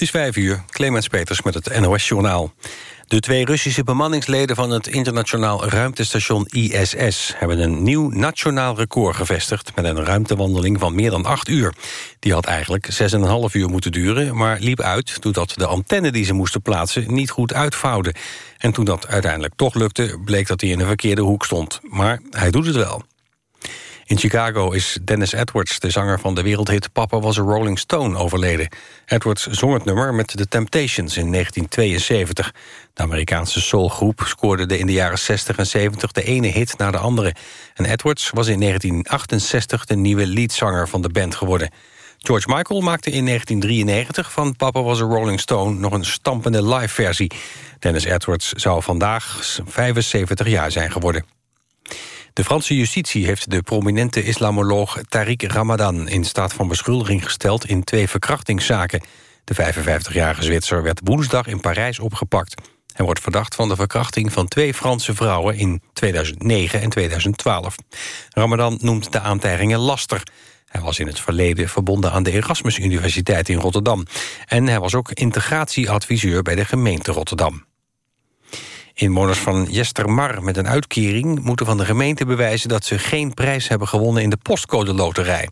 Het is vijf uur, Clemens Peters met het NOS-journaal. De twee Russische bemanningsleden van het internationaal ruimtestation ISS... hebben een nieuw nationaal record gevestigd... met een ruimtewandeling van meer dan acht uur. Die had eigenlijk 6,5 uur moeten duren, maar liep uit... doordat de antenne die ze moesten plaatsen niet goed uitvouwde. En toen dat uiteindelijk toch lukte, bleek dat hij in een verkeerde hoek stond. Maar hij doet het wel. In Chicago is Dennis Edwards, de zanger van de wereldhit Papa was a Rolling Stone, overleden. Edwards zong het nummer met The Temptations in 1972. De Amerikaanse soulgroep scoorde in de jaren 60 en 70 de ene hit na de andere. En Edwards was in 1968 de nieuwe leadzanger van de band geworden. George Michael maakte in 1993 van Papa was a Rolling Stone nog een stampende live-versie. Dennis Edwards zou vandaag 75 jaar zijn geworden. De Franse justitie heeft de prominente islamoloog Tariq Ramadan... in staat van beschuldiging gesteld in twee verkrachtingszaken. De 55-jarige Zwitser werd woensdag in Parijs opgepakt. Hij wordt verdacht van de verkrachting van twee Franse vrouwen... in 2009 en 2012. Ramadan noemt de aantijgingen laster... Hij was in het verleden verbonden aan de Erasmus Universiteit in Rotterdam. En hij was ook integratieadviseur bij de gemeente Rotterdam. Inwoners van Jestermar met een uitkering moeten van de gemeente bewijzen dat ze geen prijs hebben gewonnen in de postcode loterij.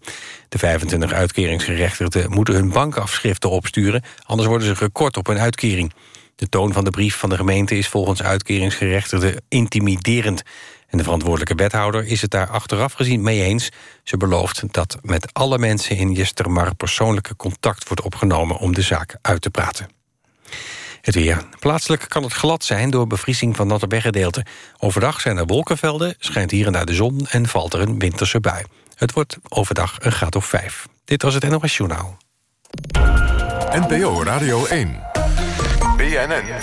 De 25 uitkeringsgerechtigden moeten hun bankafschriften opsturen, anders worden ze gekort op hun uitkering. De toon van de brief van de gemeente is volgens uitkeringsgerechtigden intimiderend. En de verantwoordelijke wethouder is het daar achteraf gezien mee eens. Ze belooft dat met alle mensen in Jestermar persoonlijke contact wordt opgenomen om de zaak uit te praten. Het weer. Plaatselijk kan het glad zijn door bevriezing van natte weggedeelten. Overdag zijn er wolkenvelden, schijnt hier en daar de zon... en valt er een winterse bui. Het wordt overdag een graad of vijf. Dit was het NOS Journaal. NPO Radio 1. BNN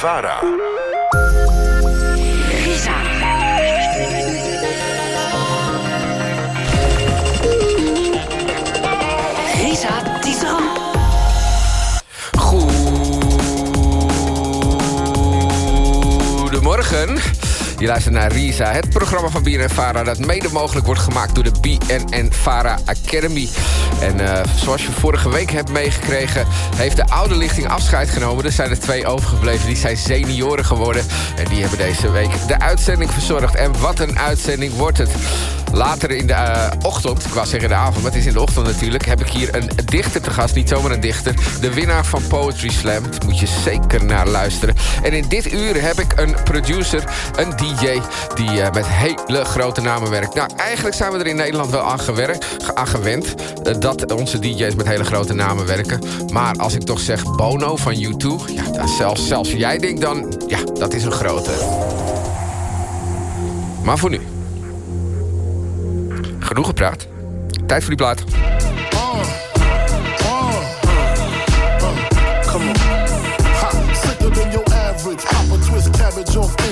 Goedemorgen. Je luistert naar Risa, het programma van BNN Vara... dat mede mogelijk wordt gemaakt door de BNN Vara Academy. En uh, zoals je vorige week hebt meegekregen... heeft de oude lichting afscheid genomen. Er zijn er twee overgebleven, die zijn senioren geworden. En die hebben deze week de uitzending verzorgd. En wat een uitzending wordt het. Later in de uh, ochtend, ik wou zeggen de avond... maar het is in de ochtend natuurlijk... heb ik hier een dichter te gast, niet zomaar een dichter. De winnaar van Poetry Slam. Daar moet je zeker naar luisteren. En in dit uur heb ik een producer, een DJ... die uh, met hele grote namen werkt. Nou, eigenlijk zijn we er in Nederland wel aan, gewerkt, aan gewend... Uh, dat onze DJ's met hele grote namen werken. Maar als ik toch zeg Bono van U2... ja, zelfs, zelfs jij denkt dan... ja, dat is een grote. Maar voor nu... Genoeg gepraat. Tijd voor die plaat. Come on. Sicker than your average. Papa twist cabbage.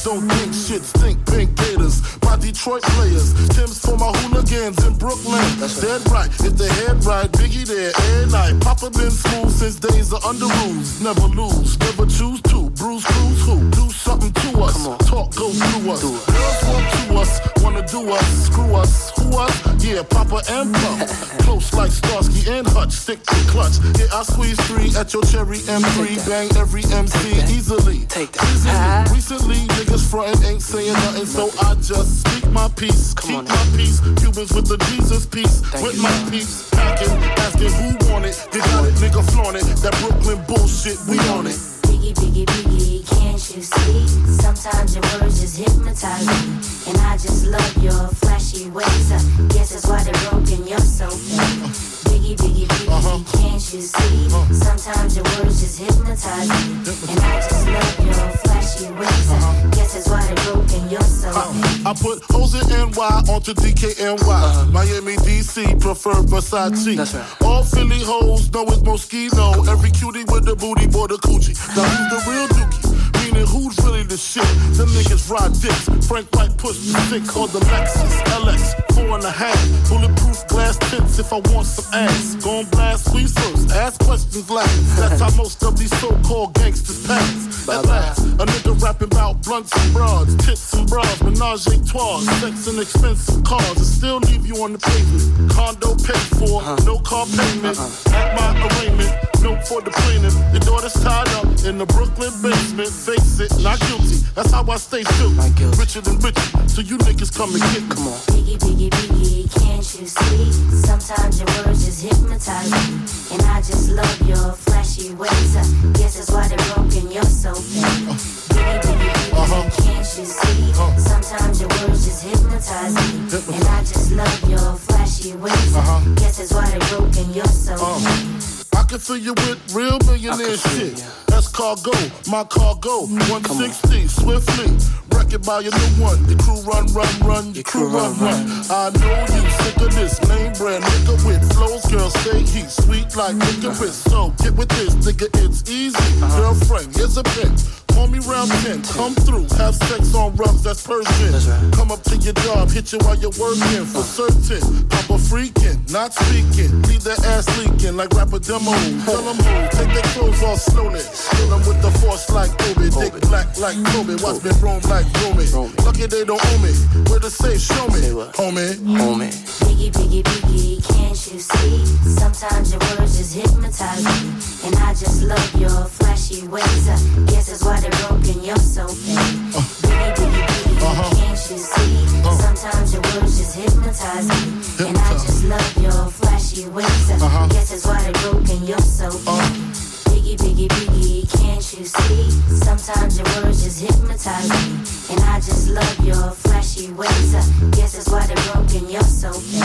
Niggas don't think shit. Stink pink gators. My Detroit players. Tim's for my hooligans in Brooklyn. That's Dead right. If the head right, Biggie there every night. Papa been smooth since days of under rules. Never lose. Never choose to. Bruce Cruz who? Do something to us. Talk goes through us. Girls want to us. Wanna do us. Screw us. Who us? Yeah, Papa and Pump. Close like Starsky and Hutch. Stick to clutch. Yeah, I squeeze three at your cherry M3. Bang every MC easily. Take that. Easily. Recently, niggas frontin' ain't saying nothing, so I just speak my peace. Keep my peace. Cubans with the Jesus peace. with my peace. Packing, asking who want it. They got it, nigga flaunt it. That Brooklyn bullshit, we on it. Biggie, biggie, biggie, can't you see? Sometimes your words just hypnotize me. And I just love your flashy ways. I guess that's why they're broken, you're so fake. Biggie, biggie, biggie, uh-huh. can't you see? Uh-huh. Sometimes your words just hypnotize me. And I just love your flashy ways. I guess that's why they're broken, you're so. I put O's and NY onto DKNY. Miami, DC, prefer Versace. Mm-hmm. That's right. All Philly hoes know it's Moschino. Every cutie with the booty, boy, the coochie. Now who's the real dookie? Meaning who's really the shit? Them niggas ride dicks. Frank White push the six or the Lexus LX. Four and a half. Bulletproof glass tips if I want some ass. Gon' blast squeeze first. Ask questions last. That's how most of these so-called gangsters pass. At last, a nigga rapping about blunts and broads, tits and bras, menage a trois, sex and expensive cars, and still leave you on the pavement. Condo paid for, uh-huh. no car payment. Uh-huh. At my arraignment, no for the plaintiff. Your daughter's tied up in the Brooklyn basement. Face it, not guilty. That's how I stay still. Richer than richer. So you niggas come and get Come on. Biggie, biggie, biggie, can't you see? Sometimes your words just hypnotize me. And I just love your flashy ways. I guess that's why they're broken. You're so fake. Biggie, biggie, Uh-huh. can't you see? Sometimes your words just hypnotize me. And I just love your flashy ways. Uh-huh. Guess that's why they're broken. You're so fake. I can fill you with real millionaire shit. That's cargo, my cargo. 160, swiftly. Wreck it by your new one. Your crew run, run, run. Your crew run, run. I know you sick of this lame brand nigga with flows. Girl, say he sweet like nigga licorice. So get with this, nigga, it's easy. Girlfriend, here's a pic. Call me round 10, come through, have sex on rugs, that's Persian. Come up to your job, hit you while you're working, for certain. Papa freaking, not speaking, leave that ass leaking like rapper demo. Tell them who, take their clothes off slowly. Kill them with the force like Obi, dick black like Kobe, watch me roam like Romy. Lucky they don't owe me, where the safe, show me, homie. Homie. Biggie, biggie, biggie, can't you see? Sometimes your words just hypnotize me. And I just love your flashy ways. I guess that's why they're broken, you're so fake. Uh. Biggie, biggie, biggie, can't you see? Sometimes your words just hypnotize me. And I just love your flashy ways. I guess that's why they're broken, you're so fake. Biggie, biggie, biggie, can't you see? Sometimes your words just hypnotize me. And I just love your flashy ways. Uh-huh. Guess that's why they're broken, you're so fake.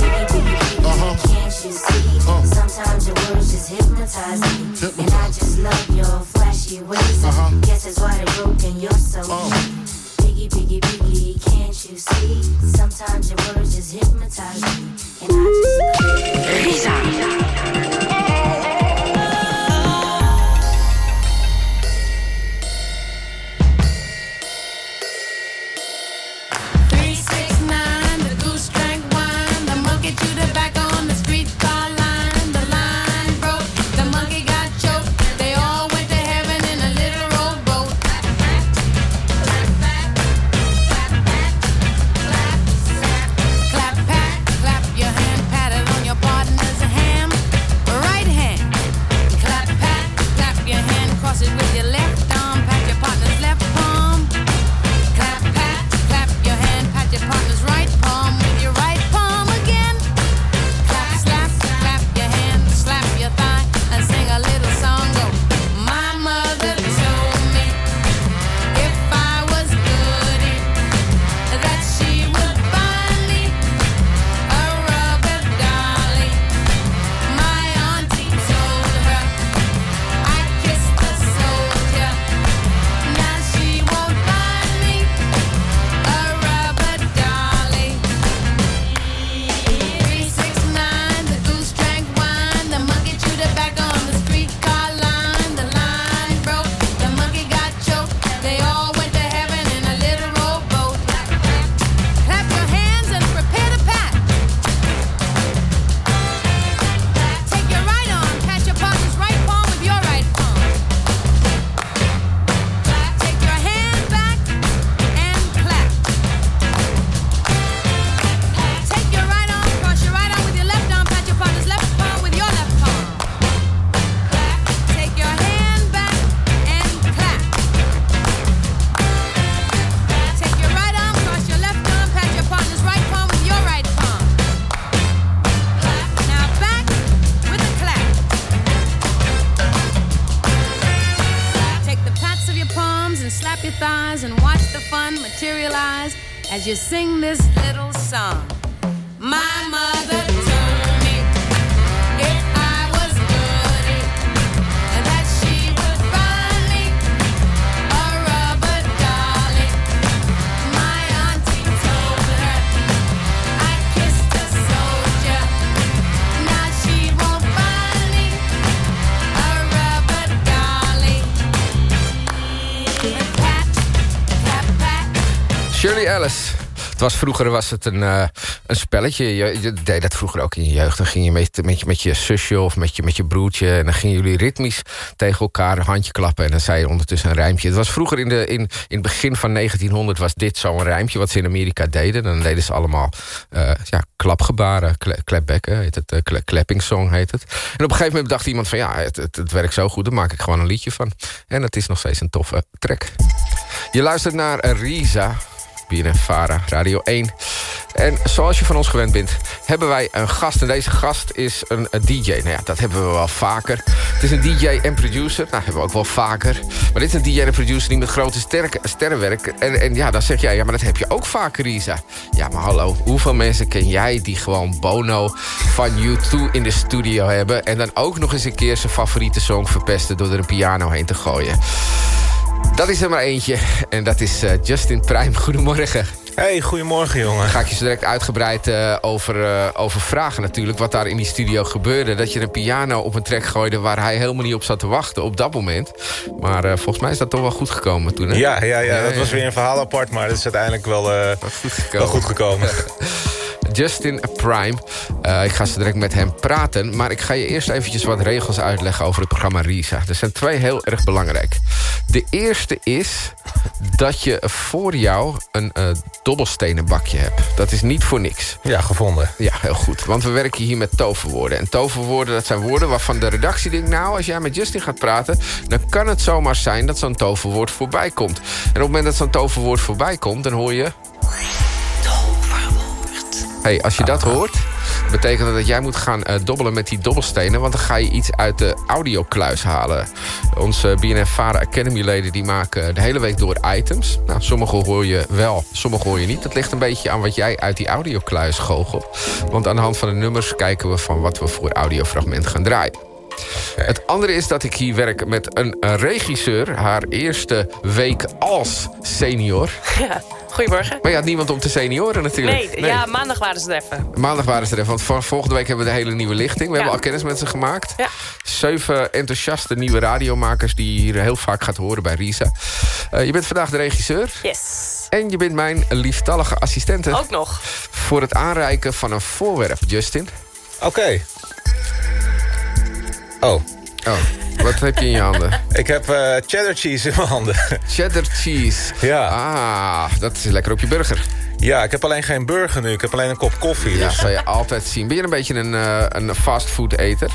Biggie, biggie, biggie, can't you see? Sometimes your words just hypnotize me. And I just love your flashy ways. Guess that's why they're broken, you're so fake. Biggie, biggie, biggie, can't you see? Sometimes your words just hypnotize me. And I just love you sing Shirley Ellis. Het was vroeger was het een, eh, een spelletje. Je, deed dat vroeger ook in je jeugd. Dan ging je met, met, je, met je zusje of met je, met je broertje... en dan gingen jullie ritmisch tegen elkaar handje klappen... en dan zei je ondertussen een rijmpje. Het was vroeger in, de, in, in het begin van 1900 was dit zo'n rijmpje... wat ze in Amerika deden. Dan deden ze allemaal eh, ja, klapgebaren, klepbekken heet het. Uh, kle, clapping song heet het. En op een gegeven moment dacht iemand van... ja, het, het, het werkt zo goed, daar maak ik gewoon een liedje van. En het is nog steeds een toffe track. Je luistert naar Risa, BNF-Vara, Radio 1. En zoals je van ons gewend bent, hebben wij een gast. En deze gast is een, DJ. Nou ja, dat hebben we wel vaker. Het is een DJ en producer. Nou, hebben we ook wel vaker. Maar dit is een DJ en producer die met grote sterren werkt. En, en ja, dan zeg jij, ja, maar dat heb je ook vaker, Risa. Ja, maar hallo, hoeveel mensen ken jij die gewoon Bono van U2 in de studio hebben... en dan ook nog eens een keer zijn favoriete song verpesten... door er een piano heen te gooien? Dat is er maar eentje. En dat is uh, Justin Prime. Goedemorgen. Hey, goedemorgen jongen. Ga ik je zo direct uitgebreid uh, over, uh, over vragen natuurlijk. Wat daar in die studio gebeurde. Dat je een piano op een track gooide waar hij helemaal niet op zat te wachten op dat moment. Maar uh, volgens mij is dat toch wel goed gekomen toen. Hè? Ja, ja, ja, ja, dat was weer een verhaal apart. Maar dat is uiteindelijk wel, goed gekomen. wel goed gekomen. Justin Prime. Uh, ik ga zo direct met hem praten. Maar ik ga je eerst eventjes wat regels uitleggen over het programma Risa. Er zijn twee heel erg belangrijk. De eerste is dat je voor jou een uh, dobbelstenen bakje hebt. Dat is niet voor niks. Ja, gevonden. Ja, heel goed. Want we werken hier met toverwoorden. En toverwoorden, dat zijn woorden waarvan de redactie denkt... nou, als jij met Justin gaat praten... dan kan het zomaar zijn dat zo'n toverwoord voorbij komt. En op het moment dat zo'n toverwoord voorbij komt... dan hoor je... Hey, als je dat hoort, betekent dat dat jij moet gaan uh, dobbelen met die dobbelstenen... want dan ga je iets uit de audiokluis halen. Onze BNF Vara Academy leden die maken de hele week door items. Nou, sommige hoor je wel, sommige hoor je niet. Dat ligt een beetje aan wat jij uit die audiokluis goochelt. Want aan de hand van de nummers kijken we van wat we voor audiofragment gaan draaien. Het andere is dat ik hier werk met een regisseur. Haar eerste week als senior. Ja, goedemorgen. Maar je had niemand om te senioren natuurlijk. Nee, ja, maandag waren ze er even. Maandag waren ze er even, want volgende week hebben we de hele nieuwe lichting. We Ja. hebben al kennis met ze gemaakt. Ja. Zeven enthousiaste nieuwe radiomakers die je hier heel vaak gaat horen bij Risa. Eh, je bent vandaag de regisseur. Yes. En je bent mijn lieftallige assistente... Ook nog. voor het aanreiken van een voorwerp, Justin. Oké. Oh, Oh, wat heb je in je handen? ik heb eh, cheddar cheese in mijn handen. Cheddar cheese. Ja. Ah, dat is lekker op je burger. ja, ik heb alleen geen burger nu. Ik heb alleen een kop koffie. Ja, Dus zou je altijd zien. Ben je een beetje een, eh, een fastfood eter?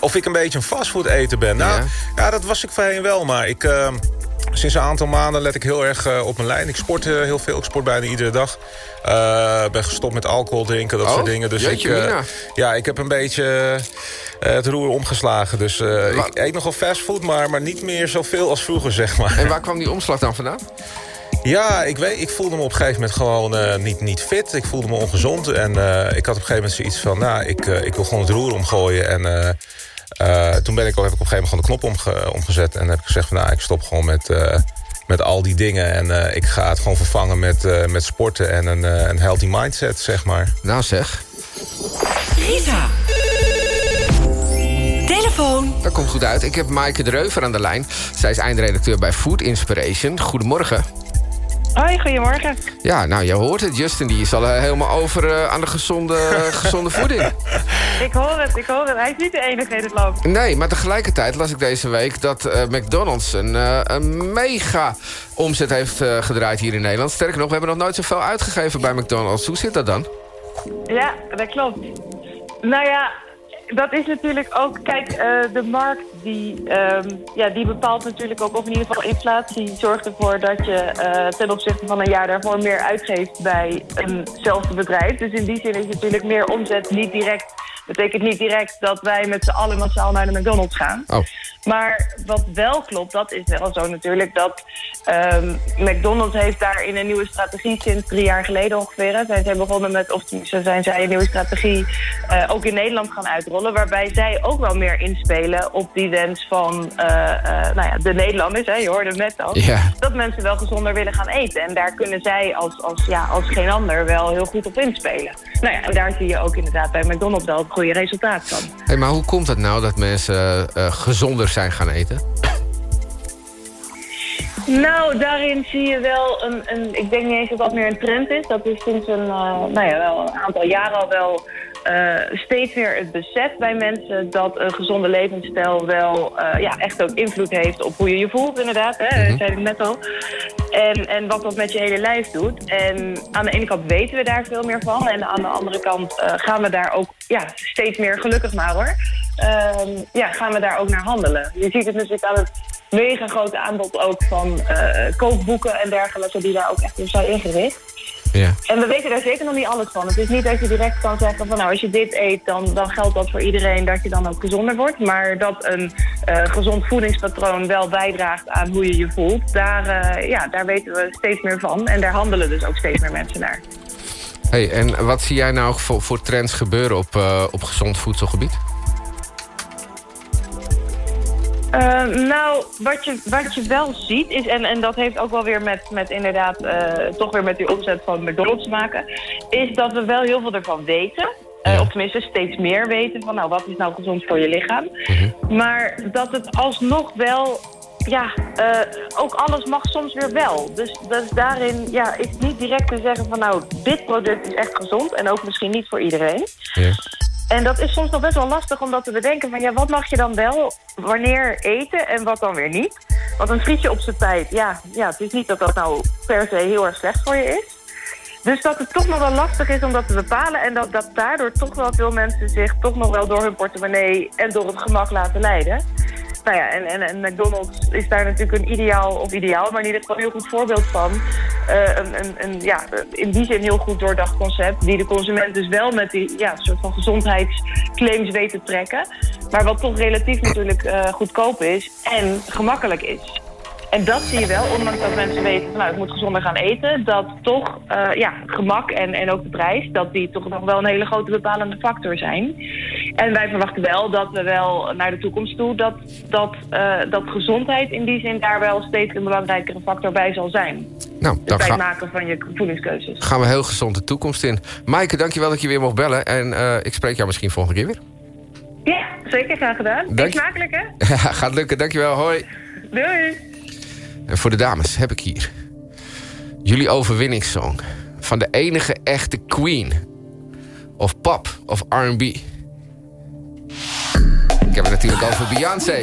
Of ik een beetje een fastfood eter ben. Nou, Ja. ja, dat was ik voorheen wel. Maar ik, eh, sinds een aantal maanden let ik heel erg eh, op mijn lijn. Ik sport eh, heel veel. Ik sport bijna iedere dag. Eh, ben gestopt met alcohol drinken, dat Oh, soort dingen. Dus jeetje ik, ja, ik heb een beetje het roer omgeslagen. Dus ik eet nog wel fastfood, maar, maar niet meer zoveel als vroeger, zeg maar. En waar kwam die omslag dan vandaan? Ja, ik, weet, ik voelde me op een gegeven moment gewoon niet, niet fit. Ik voelde me ongezond. En ik had op een gegeven moment zoiets van... nou, ik, ik wil gewoon het roer omgooien. En eh, toen ben ik, heb ik op een gegeven moment gewoon de knop omge- omgezet. En heb ik gezegd van, nou, ik stop gewoon met, eh, met al die dingen. En eh, ik ga het gewoon vervangen met, eh, met sporten en een, eh, een healthy mindset, zeg maar. Nou zeg, Risa. Telefoon. dat komt goed uit. Ik heb Maaike de Reuver aan de lijn. Zij is eindredacteur bij Food Inspiration. Goedemorgen. Hoi, goedemorgen. Ja, nou, je hoort het. Justin die is al eh, helemaal over eh, aan de gezonde, gezonde voeding. Ik hoor het, ik hoor het. Hij is niet de enige in het land. Nee, maar tegelijkertijd las ik deze week dat eh, McDonald's een, een mega omzet heeft gedraaid hier in Nederland. Sterker nog, we hebben nog nooit zoveel uitgegeven bij McDonald's. Hoe zit dat dan? Ja, dat klopt. Nou ja, dat is natuurlijk ook... Kijk, eh, de markt die, ehm, ja, die bepaalt natuurlijk ook... of in ieder geval inflatie zorgt ervoor dat je eh, ten opzichte van een jaar daarvoor meer uitgeeft bij eenzelfde bedrijf. Dus in die zin is natuurlijk meer omzet niet direct... betekent niet direct dat wij met z'n allen massaal naar de McDonald's gaan. Oh, Maar wat wel klopt, dat is wel zo natuurlijk... dat ehm, McDonald's heeft daarin een nieuwe strategie sinds drie jaar geleden ongeveer. Zijn zij begonnen met, of zijn zij een nieuwe strategie... eh, ook in Nederland gaan uitrollen... waarbij zij ook wel meer inspelen op die wens van eh, eh, nou ja, de Nederlanders. Hè, je hoorde het net al. Dat mensen wel gezonder willen gaan eten. En daar kunnen zij als, als, ja, als geen ander wel heel goed op inspelen. Nou ja, en daar zie je ook inderdaad bij McDonald's wel goede resultaat van. hey, maar hoe komt het nou dat mensen eh, gezonder zijn gaan eten? Nou, daarin zie je wel een, een... Ik denk niet eens dat dat meer een trend is. Dat is sinds een, eh, nou ja, wel een aantal jaren al wel eh, steeds meer het besef bij mensen... dat een gezonde levensstijl wel eh, ja, echt ook invloed heeft op hoe je je voelt, inderdaad. Hè? Dat zei ik net al. En, en wat dat met je hele lijf doet. En aan de ene kant weten we daar veel meer van. En aan de andere kant eh, gaan we daar ook ja, steeds meer, gelukkig maar hoor... ehm, ja, gaan we daar ook naar handelen. Je ziet het natuurlijk aan het mega grote aanbod ook van kookboeken en dergelijke... die daar ook echt op zijn ingericht. Ja. En we weten daar zeker nog niet alles van. Het is niet dat je direct kan zeggen van nou als je dit eet dan, dan geldt dat voor iedereen dat je dan ook gezonder wordt. Maar dat een eh, gezond voedingspatroon wel bijdraagt aan hoe je je voelt, daar, eh, ja, daar weten we steeds meer van. En daar handelen dus ook steeds meer mensen naar. Hey, en wat zie jij nou voor, voor trends gebeuren op, eh, op gezond voedselgebied? Eh, nou, wat je, wat je wel ziet is, en, en dat heeft ook wel weer met, met inderdaad eh, toch weer met die omzet van McDonald's te maken, is dat we wel heel veel ervan weten. Eh, of tenminste steeds meer weten van nou wat is nou gezond voor je lichaam. Maar dat het alsnog wel, ja, eh, ook alles mag soms weer wel. Dus, dus daarin ja, is niet direct te zeggen van nou dit product is echt gezond en ook misschien niet voor iedereen. Ja. En dat is soms nog best wel lastig om dat te bedenken van ja, wat mag je dan wel wanneer eten en wat dan weer niet. Want een frietje op zijn tijd, ja, ja, het is niet dat dat nou per se heel erg slecht voor je is. Dus dat het toch nog wel lastig is om dat te bepalen... en dat, dat daardoor toch wel veel mensen zich toch nog wel door hun portemonnee... en door het gemak laten leiden. Nou ja, en, en, en McDonald's is daar natuurlijk een ideaal, of ideaal... maar in ieder geval een heel goed voorbeeld van. Eh, een, een, een, ja, in die zin heel goed doordacht concept... die de consument dus wel met die ja, soort van gezondheidsclaims weet te trekken... maar wat toch relatief natuurlijk eh, goedkoop is en gemakkelijk is. En dat zie je wel, ondanks dat mensen weten van nou, ik moet gezonder gaan eten, dat toch eh, ja, gemak en, en ook de prijs, dat die toch nog wel een hele grote bepalende factor zijn. En wij verwachten wel dat we wel naar de toekomst toe, dat, dat, eh, dat gezondheid in die zin daar wel steeds een belangrijkere factor bij zal zijn. Nou, Dus dan bij het maken van je voedingskeuzes. gaan we heel gezond de toekomst in. Maaike, dankjewel dat je weer mocht bellen. En eh, ik spreek jou misschien volgende keer weer. Ja, zeker graag gedaan. Dank Eet smakelijk hè? Gaat lukken, dankjewel, hoi. Doei! En voor de dames heb ik hier... jullie overwinningssong van de enige echte queen. Of pop, of R&B. Ik heb het natuurlijk over Beyoncé.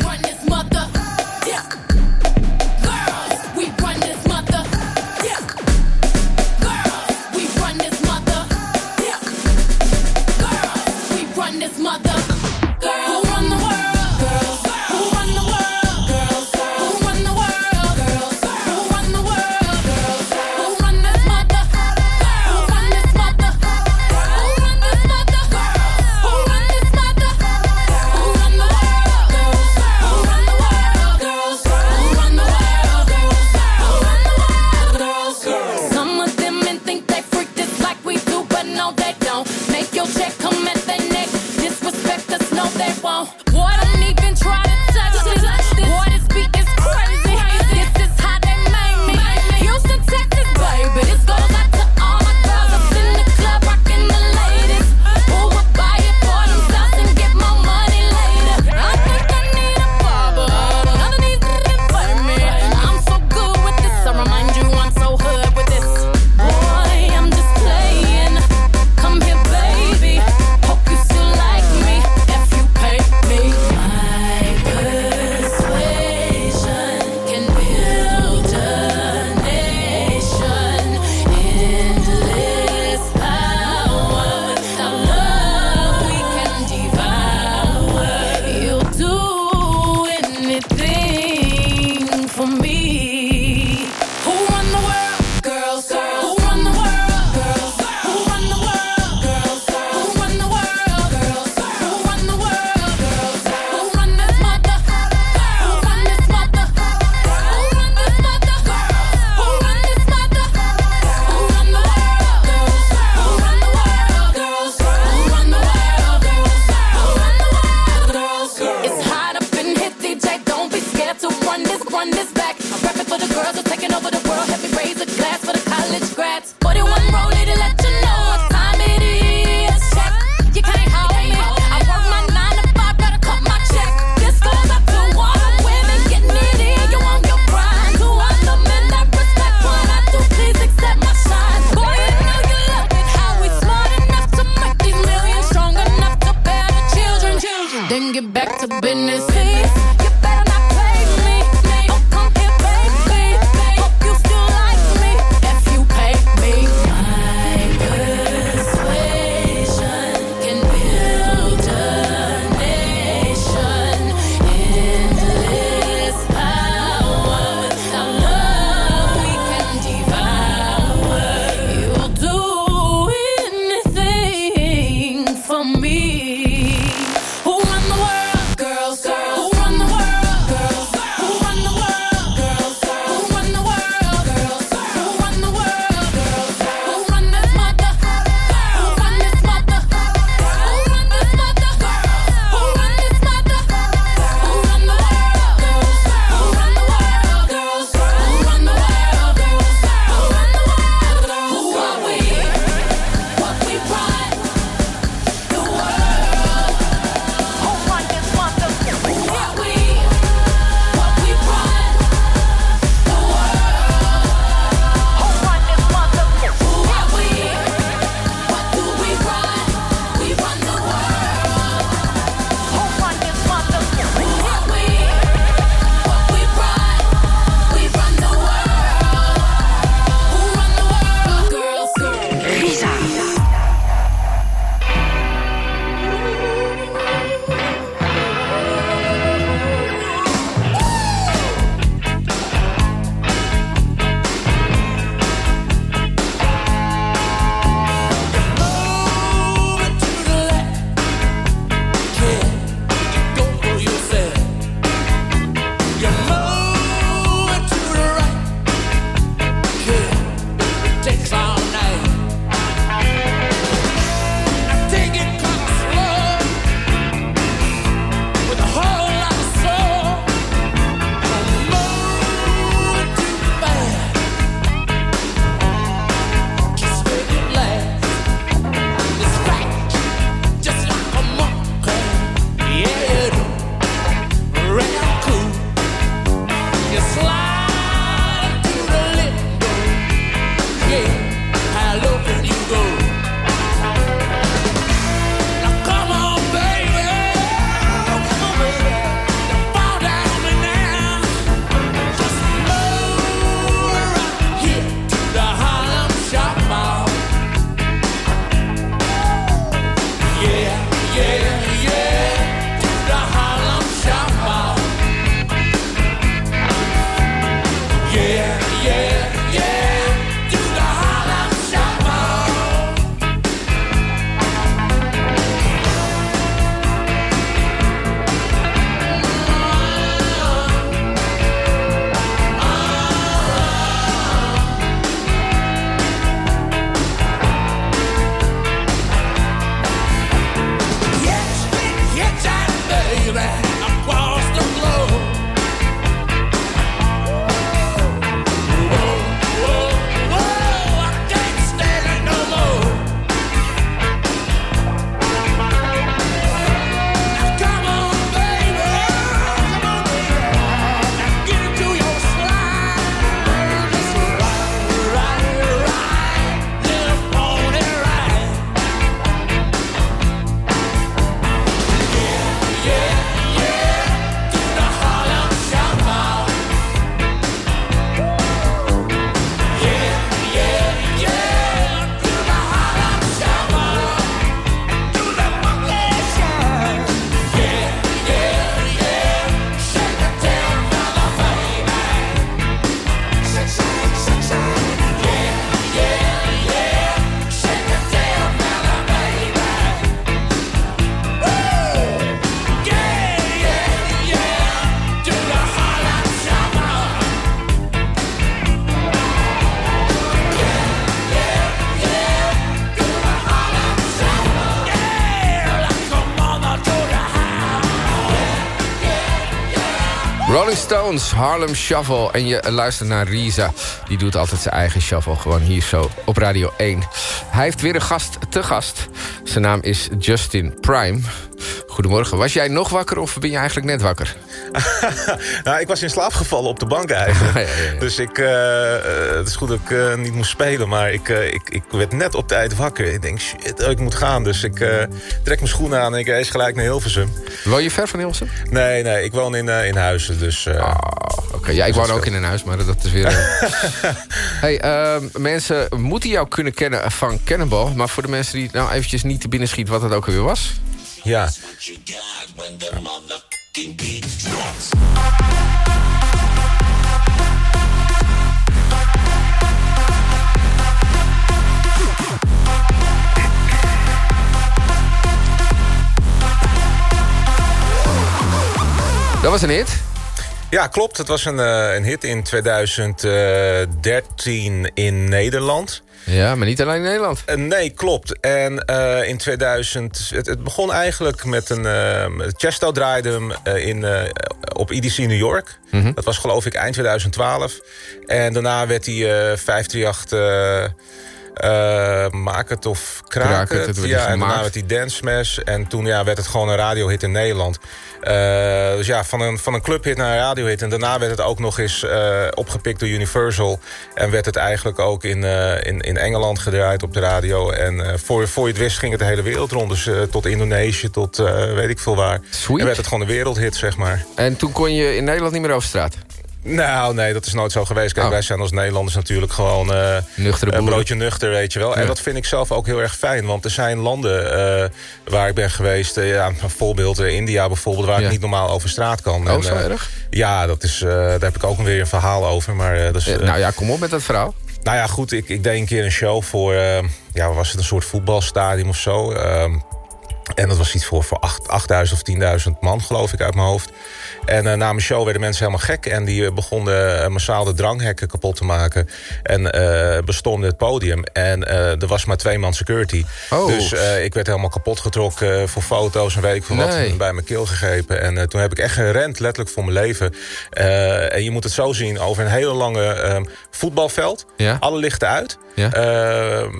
Rolling Stones, Harlem Shuffle. En je luistert naar Risa. Die doet altijd zijn eigen shuffle. Gewoon hier zo op Radio 1. Hij heeft weer een gast te gast. Zijn naam is Justin Prime. Goedemorgen. Was jij nog wakker of ben je eigenlijk net wakker? nou, ik was in slaap gevallen op de bank eigenlijk. Ja, ja, ja. Dus ik, eh, eh, het is goed dat ik eh, niet moest spelen. Maar ik, ik, ik werd net op tijd wakker. Ik denk, shit, ik moet gaan. Dus ik eh, trek mijn schoenen aan en ik reis gelijk naar Hilversum. Woon je ver van Hilversum? Nee, nee, ik woon in, eh, in Huizen. Dus eh, Oh, Oké, ja, ik woon ook in een huis, maar dat is weer... hey, ehm, mensen moeten jou kunnen kennen van Cannonball... maar voor de mensen die nou eventjes niet te binnen schieten wat het ook alweer was... ja. Dat was een hit. Ja, klopt. Het was een, eh, een hit in 2013 in Nederland. Ja, maar niet alleen in Nederland. Eh, nee, klopt. En eh, in 2000... Het, het begon eigenlijk met een... eh, Chesto draaide hem eh, in, op EDC New York. Mhm. Dat was geloof ik eind 2012. En daarna werd hij eh 538... eh Maak het of Kraak Kraak het, Ja, dus en daarna werd hij Dance Smash. En toen ja, werd het gewoon een radiohit in Nederland. Eh, dus ja, van een, van een clubhit naar een radiohit. En daarna werd het ook nog eens eh, opgepikt door Universal. En werd het eigenlijk ook in, in, in Engeland gedraaid op de radio. En voor, voor je het wist ging het de hele wereld rond. Dus tot Indonesië, tot weet ik veel waar. Sweet. En werd het gewoon een wereldhit, zeg maar. En toen kon je in Nederland niet meer over straat. Nou, nee, dat is nooit zo geweest. Kijk, Oh. wij zijn als Nederlanders natuurlijk gewoon... eh, een broodje nuchter, weet je wel. En dat vind ik zelf ook heel erg fijn. Want er zijn landen eh, waar ik ben geweest... eh, ja, bijvoorbeeld India bijvoorbeeld... waar Ja. ik niet normaal over straat kan. Oh, En, zo erg? Ja, dat is, daar heb ik ook weer een verhaal over. Maar, dat is, nou ja, kom op met dat verhaal. nou ja, goed, ik, ik deed een keer een show voor... ja, was het, een soort voetbalstadion of zo... En dat was iets voor, voor acht- 8000 of 10.000 man, geloof ik, uit mijn hoofd. En eh, na mijn show werden mensen helemaal gek. En die eh, begonnen eh, massaal de dranghekken kapot te maken. En eh bestormden het podium. En er was maar twee man security. Oh. Dus ik werd helemaal kapot getrokken voor foto's en weet ik veel wat. Nee. Bij mijn keel gegrepen. En toen heb ik echt gerend, letterlijk voor mijn leven. En je moet het zo zien, over een hele lange ehm, voetbalveld. Ja. Alle lichten uit. Ja. Ehm,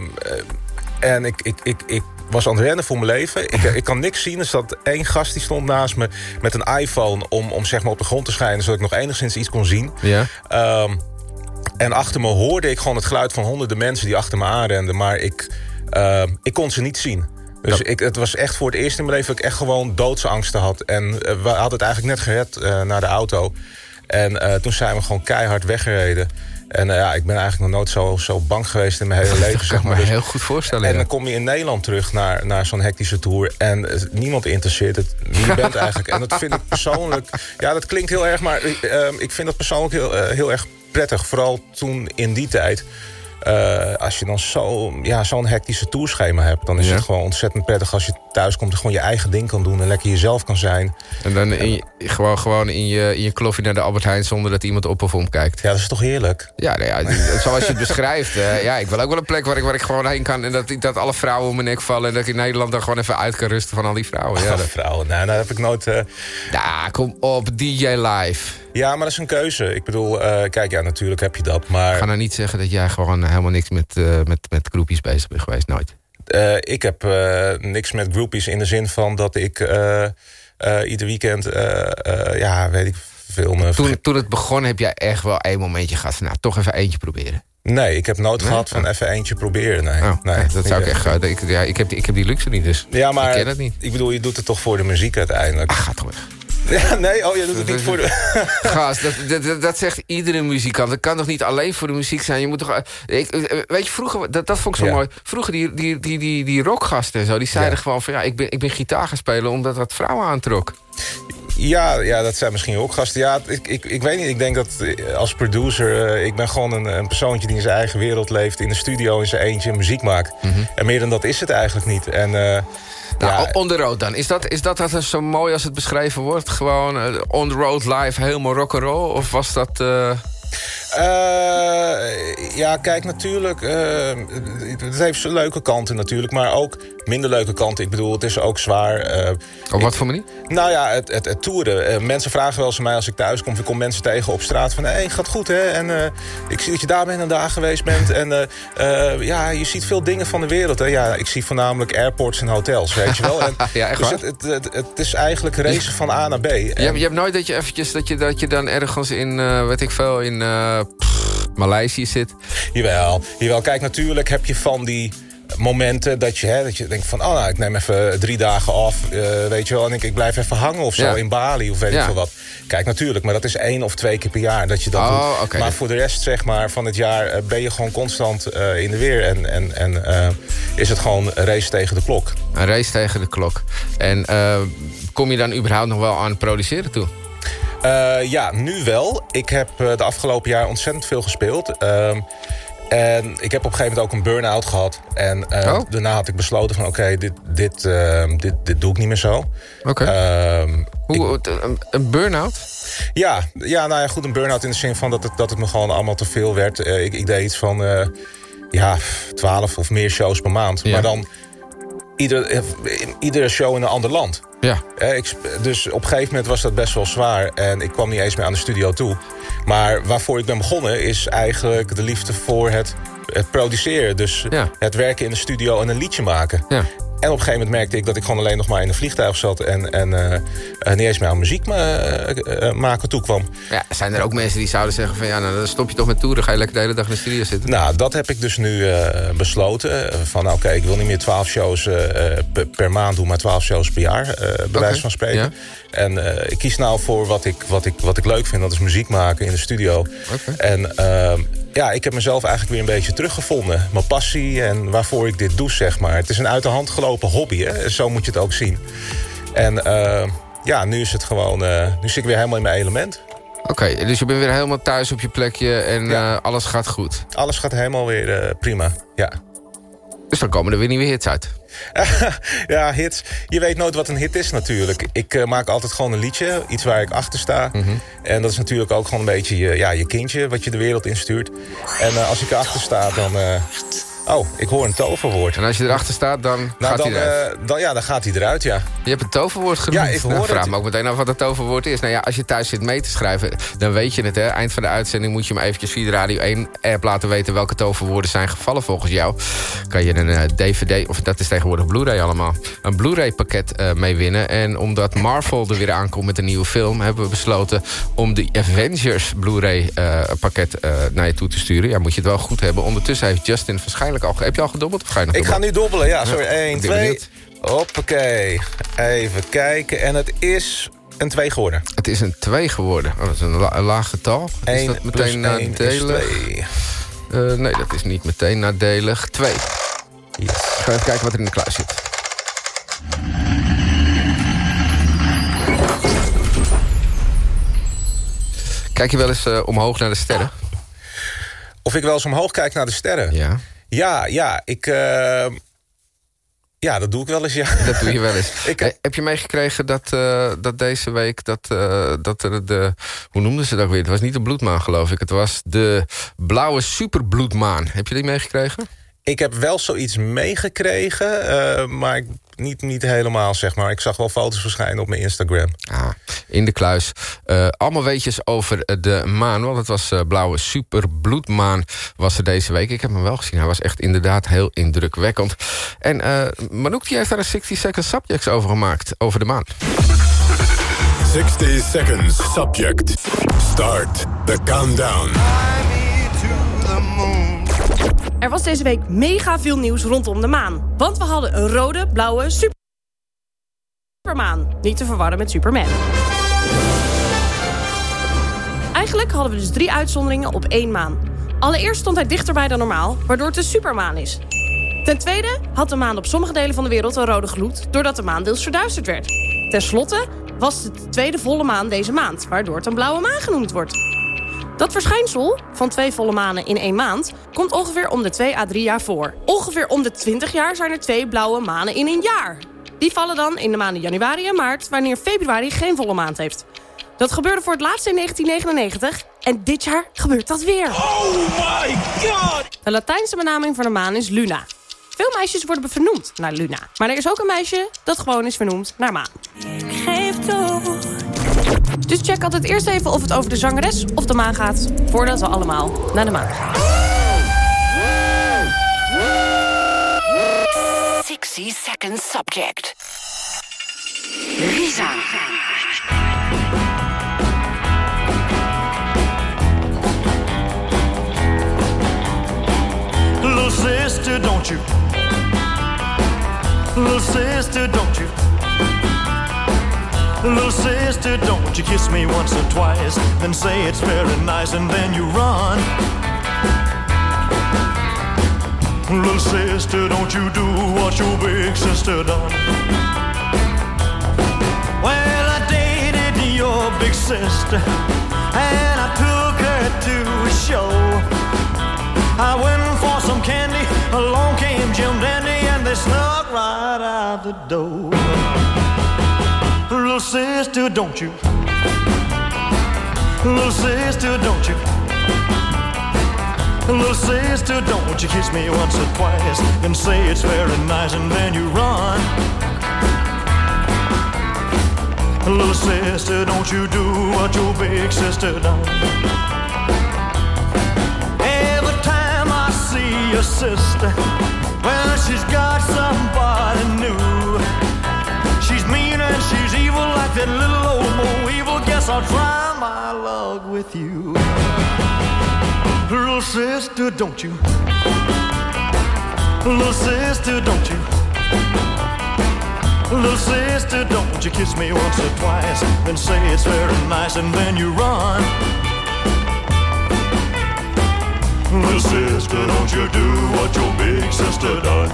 eh, en ik, ik, ik, ik was aan het rennen voor mijn leven. Ik, ik kan niks zien. Er zat één gast die stond naast me met een iPhone... om, om zeg maar op de grond te schijnen, zodat ik nog enigszins iets kon zien. Ja. Ehm, en achter me hoorde ik gewoon het geluid van honderden mensen die achter me aanrenden. Maar ik, ehm, ik kon ze niet zien. Dus Ja. ik, het was echt voor het eerst in mijn leven dat ik echt gewoon doodsangsten had. En eh, we hadden het eigenlijk net gered eh, naar de auto. En eh, toen zijn we gewoon keihard weggereden. En eh, ja, ik ben eigenlijk nog nooit zo, zo bang geweest in mijn hele leven. Dat zeg maar. me Dus- heel goed voorstellen. en ja. dan kom je in Nederland terug naar, naar zo'n hectische tour. En eh, niemand interesseert het wie je bent eigenlijk. En dat vind ik persoonlijk... Ja, dat klinkt heel erg, maar eh, ik vind dat persoonlijk heel, heel erg prettig. Vooral toen in die tijd. Eh, als je dan zo, ja, zo'n hectische tourschema hebt... dan is Ja. het gewoon ontzettend prettig als je thuis komt... en gewoon je eigen ding kan doen en lekker jezelf kan zijn. En dan in je- gewoon, gewoon in je, in je kloffie naar de Albert Heijn... zonder dat iemand op of om kijkt. Ja, dat is toch heerlijk? Ja, nou ja, zoals je het beschrijft. ja, ik wil ook wel een plek waar ik, waar ik gewoon heen kan... en dat, dat alle vrouwen om mijn nek vallen... en dat ik in Nederland dan gewoon even uit kan rusten van al die vrouwen. Ja, dat- vrouwen. Nou, daar heb ik nooit... eh, ja kom op, DJ Live. Ja, maar dat is een keuze. Ik bedoel, eh, kijk, ja, natuurlijk heb je dat. Maar Ik ga nou niet zeggen dat jij gewoon helemaal niks met, eh met, met groepjes bezig bent geweest. Nooit. Eh, ik heb eh, niks met groupies in de zin van dat ik eh, eh, ieder weekend, eh, eh, ja, weet ik veel. me Toen, toen het begon heb jij echt wel één momentje gehad. van, Nou, toch even eentje proberen. Nee, ik heb nooit Nee? gehad van Oh. even eentje proberen. Nee, Oh, nee, ja, dat zou ik echt. eh, ik, ja, ik, heb, die- ik heb die luxe niet, dus Ja, maar ik ken het niet. ik bedoel, je doet het toch voor de muziek uiteindelijk. Ach, ga toch weg. Ja, nee, oh, je doet het niet voor de... Gast, dat, dat, dat, zegt iedere muzikant. Dat kan toch niet alleen voor de muziek zijn? Je moet toch... eh, Ik, eh, weet je, vroeger... Dat, dat vond ik zo Ja. mooi. Vroeger die, die, die, die, die rockgasten en zo... die zeiden Ja. gewoon van... ja, ik ben, ik ben gitaar gaan spelen omdat dat vrouwen aantrok. Ja, ja, dat zijn misschien ook gasten. Ja, ik, ik, ik weet niet. Ik denk dat eh, als producer... ik ben gewoon een, een persoontje die in zijn eigen wereld leeft... in de studio in zijn eentje muziek maakt. En meer dan dat is het eigenlijk niet. En Nou, on the road dan. Is dat, is dat, dat zo mooi als het beschreven wordt? Gewoon eh, on the road live, helemaal rock'n'roll? Of was dat... eh, Eh, ja, kijk, natuurlijk. eh, het heeft zijn leuke kanten natuurlijk. Maar ook minder leuke kanten. Ik bedoel, het is ook zwaar. eh, Op wat voor manier? nou ja, het, het, het toeren. Mensen vragen wel eens aan mij als ik thuis kom... ik kom mensen tegen op straat van... hé, hey, gaat goed, hè? En ik zie dat je daar bent en daar geweest bent. En ja, je ziet veel dingen van de wereld, hè? Ja, ik zie voornamelijk airports en hotels, weet je wel. En, Ja, echt dus waar? het, het, het, het is eigenlijk racen van A naar B. Je, hebt- je hebt nooit dat je eventjes dat je, dat je dan ergens in, weet ik veel, in pff, Maleisië zit. Jawel, jawel. Kijk, natuurlijk heb je van die momenten dat je, hè, dat je denkt van... oh, nou, ik neem even drie dagen af, eh, weet je wel... en ik, ik blijf even hangen of zo Ja. in Bali of weet Ja. ik veel wat. Kijk, natuurlijk, maar dat is één of twee keer per jaar dat je dat Oh, doet. Maar voor de rest, zeg maar, van het jaar... eh, ben je gewoon constant eh, in de weer en, en, en is het gewoon een race tegen de klok. Een race tegen de klok. En kom je dan überhaupt nog wel aan produceren toe? Eh, ja, nu wel. Ik heb eh, de afgelopen jaar ontzettend veel gespeeld. Ehm, en ik heb op een gegeven moment ook een burn-out gehad. En eh, Oh. daarna had ik besloten van oké, dit, dit, ehm, dit, dit doe ik niet meer zo. Oké. Ehm, Hoe, een, een burn-out? ja, ja, nou ja, goed, een burn-out in de zin van dat het, dat het me gewoon allemaal te veel werd. Ik, ik deed iets van ja, 12 of meer shows per maand. Ja. Maar dan ieder, eh, iedere show in een ander land. Ja. Ik dus op een gegeven moment was dat best wel zwaar. En ik kwam niet eens meer aan de studio toe. Maar waarvoor ik ben begonnen is eigenlijk de liefde voor het, het produceren. Dus Ja. het werken in de studio en een liedje maken. Ja. En op een gegeven moment merkte ik dat ik gewoon alleen nog maar in een vliegtuig zat... en, en eh, eh, niet eens meer aan muziek eh, maken toekwam. ja. Zijn er ook mensen die zouden zeggen van... ja, nou, dan stop je toch met toeren, ga je lekker de hele dag in de studio zitten? Nou, dat heb ik dus nu besloten. Van nou, oké, ik wil niet meer 12 shows per, per maand doen, maar 12 shows per jaar, bij wijze van spreken. ja. En eh, ik kies nou voor wat ik, wat, ik, wat ik leuk vind, dat is muziek maken in de studio. En ehm, ja, ik heb mezelf eigenlijk weer een beetje teruggevonden. Mijn passie en waarvoor ik dit doe, zeg maar. Het is een uit de hand gelopen hobby, hè? zo moet je het ook zien. En eh, ja, nu is het gewoon, eh, nu zit ik weer helemaal in mijn element. Oké, dus je bent weer helemaal thuis op je plekje en Ja. eh, alles gaat goed. Alles gaat helemaal weer prima, ja. Dus dan komen er weer nieuwe hits uit. ja, hits. Je weet nooit wat een hit is natuurlijk. Ik eh, maak altijd gewoon een liedje, iets waar ik achter sta. Mhm. En dat is natuurlijk ook gewoon een beetje je, ja, je kindje wat je de wereld instuurt. En eh, als ik erachter sta, dan... eh, oh, ik hoor een toverwoord. En als je erachter staat, dan Nou, gaat dan, hij eruit. eh, dan, ja, dan gaat hij eruit, ja. Je hebt een toverwoord genoemd. Ja, ik Nou, hoor vraag het. me ook meteen af wat het toverwoord is. Nou ja, als je thuis zit mee te schrijven, dan weet je het. Hè. Eind van de uitzending moet je hem eventjes via de Radio 1 app laten weten... welke toverwoorden zijn gevallen volgens jou. Kan je een eh, DVD, of dat is tegenwoordig Blu-ray allemaal... een Blu-ray pakket eh mee winnen. En omdat Marvel er weer aankomt met een nieuwe film... hebben we besloten om de Avengers Blu-ray eh, pakket eh, naar je toe te sturen. Ja, moet je het wel goed hebben. Ondertussen heeft Justin waarschijnlijk al... Heb je al gedobbeld of ga je nog Ik ga nu dobbelen, ja. Sorry, Ja, 1, ik ben 2. benieuwd. Hoppakee. Even kijken. En het is een 2 geworden. Het is een 2 geworden. Oh, dat is een, la- een laag getal. Is 1 dat plus meteen 1 is nadelig? 2. Eh, nee, dat is niet meteen nadelig. 2. Yes. Ik ga even kijken wat er in de kluis zit. Kijk je wel eens eh, omhoog naar de sterren? Of ik wel eens omhoog kijk naar de sterren? Ja, Ja, ja. Ik... eh, ja, dat doe ik wel eens, ja. dat doe je wel eens. Ik- Eh, heb je meegekregen dat, eh, dat deze week... Dat, eh, dat er de... Hoe noemden ze dat weer? Het was niet de bloedmaan, geloof ik. Het was de blauwe superbloedmaan. Heb je die meegekregen? Ik heb wel zoiets meegekregen, eh, maar ik- niet, niet helemaal, zeg maar. Ik zag wel foto's verschijnen op mijn Instagram. Ah, in de kluis. Eh, allemaal weetjes over de maan. Want het was eh, blauwe superbloedmaan was er deze week. Ik heb hem wel gezien. Hij was echt inderdaad heel indrukwekkend. En eh Manouk die heeft daar een 60 Seconds Subjects over gemaakt. Over de maan. 60 seconds subject. Start the countdown. Er was deze week mega veel nieuws rondom de maan. Want we hadden een rode, blauwe super- supermaan. Niet te verwarren met Superman. Eigenlijk hadden we dus drie uitzonderingen op één maan. Allereerst stond hij dichterbij dan normaal, waardoor het een supermaan is. Ten tweede had de maan op sommige delen van de wereld een rode gloed... doordat de maan deels verduisterd werd. Ten slotte was het de tweede volle maan deze maand... waardoor het een blauwe maan genoemd wordt. Dat verschijnsel van twee volle manen in één maand komt ongeveer om de 2 à 3 jaar voor. Ongeveer om de 20 jaar zijn er twee blauwe manen in een jaar. Die vallen dan in de maanden januari en maart, wanneer februari geen volle maand heeft. Dat gebeurde voor het laatst in 1999 en dit jaar gebeurt dat weer. Oh my god! De Latijnse benaming voor de maan is Luna. Veel meisjes worden vernoemd naar Luna. Maar er is ook een meisje dat gewoon is vernoemd naar Maan. Geef toe. Dus check altijd eerst even of het over de zangeres of de maan gaat... voordat we allemaal naar de maan gaan. 60 second subject. Lisa. Little sister, don't you? Little sister, don't you? Little sister, don't you kiss me once or twice, then say it's very nice, and then you run. Little sister, don't you do what your big sister done? Well, I dated your big sister, and I took her to a show. I went for some candy, along came Jim Dandy, and they snuck right out the door. Little sister, don't you? Little sister, don't you? Little sister, don't you kiss me once or twice and say it's very nice, and then you run. Little sister, don't you do what your big sister done? Every time I see your sister, well, she's got try my luck with you. Little sister, don't you? Little sister, don't you? Little sister, don't you kiss me once or twice, then say it's very nice, and then you run. Little sister, don't you do what your big sister done?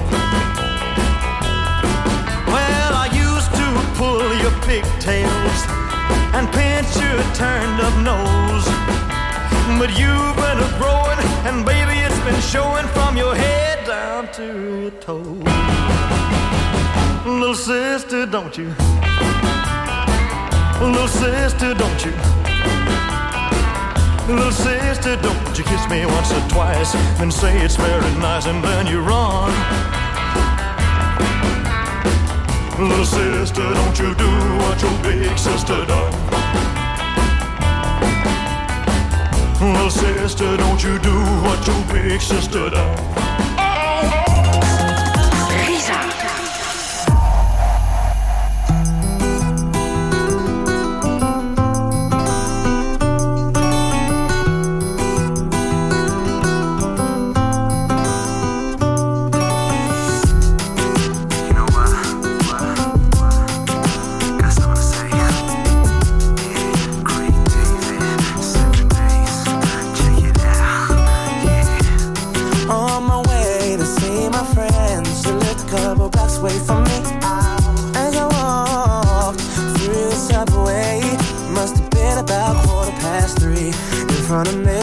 Well, I used to pull your pigtails and pinch your turned up nose. But you've been a growing, and baby, it's been showing from your head down to your toes. Little sister, don't you? Little sister, don't you? Little sister, don't you kiss me once or twice and say it's very nice, and then you run. Little sister, don't you do what your big sister done? Little sister, don't you do what your big sister done? Past three. In front of me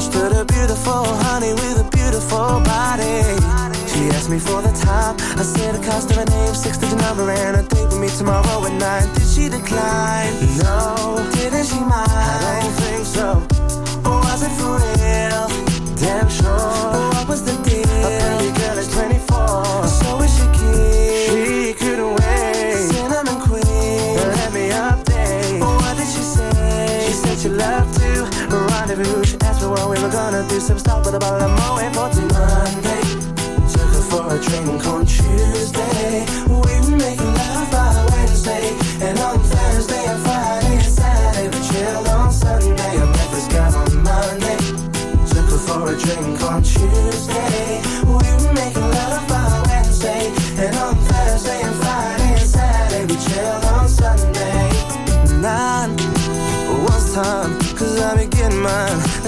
stood a beautiful honey with a beautiful body. She asked me for the time. I said the cost of a name, six digit number, and a date with me tomorrow at nine. Did she decline? No. Didn't she mind? I don't think so. Or was it for real? Damn sure. What was the deal? Some stop with a bottle of Moet for Monday. Took her for a drink on Tuesday.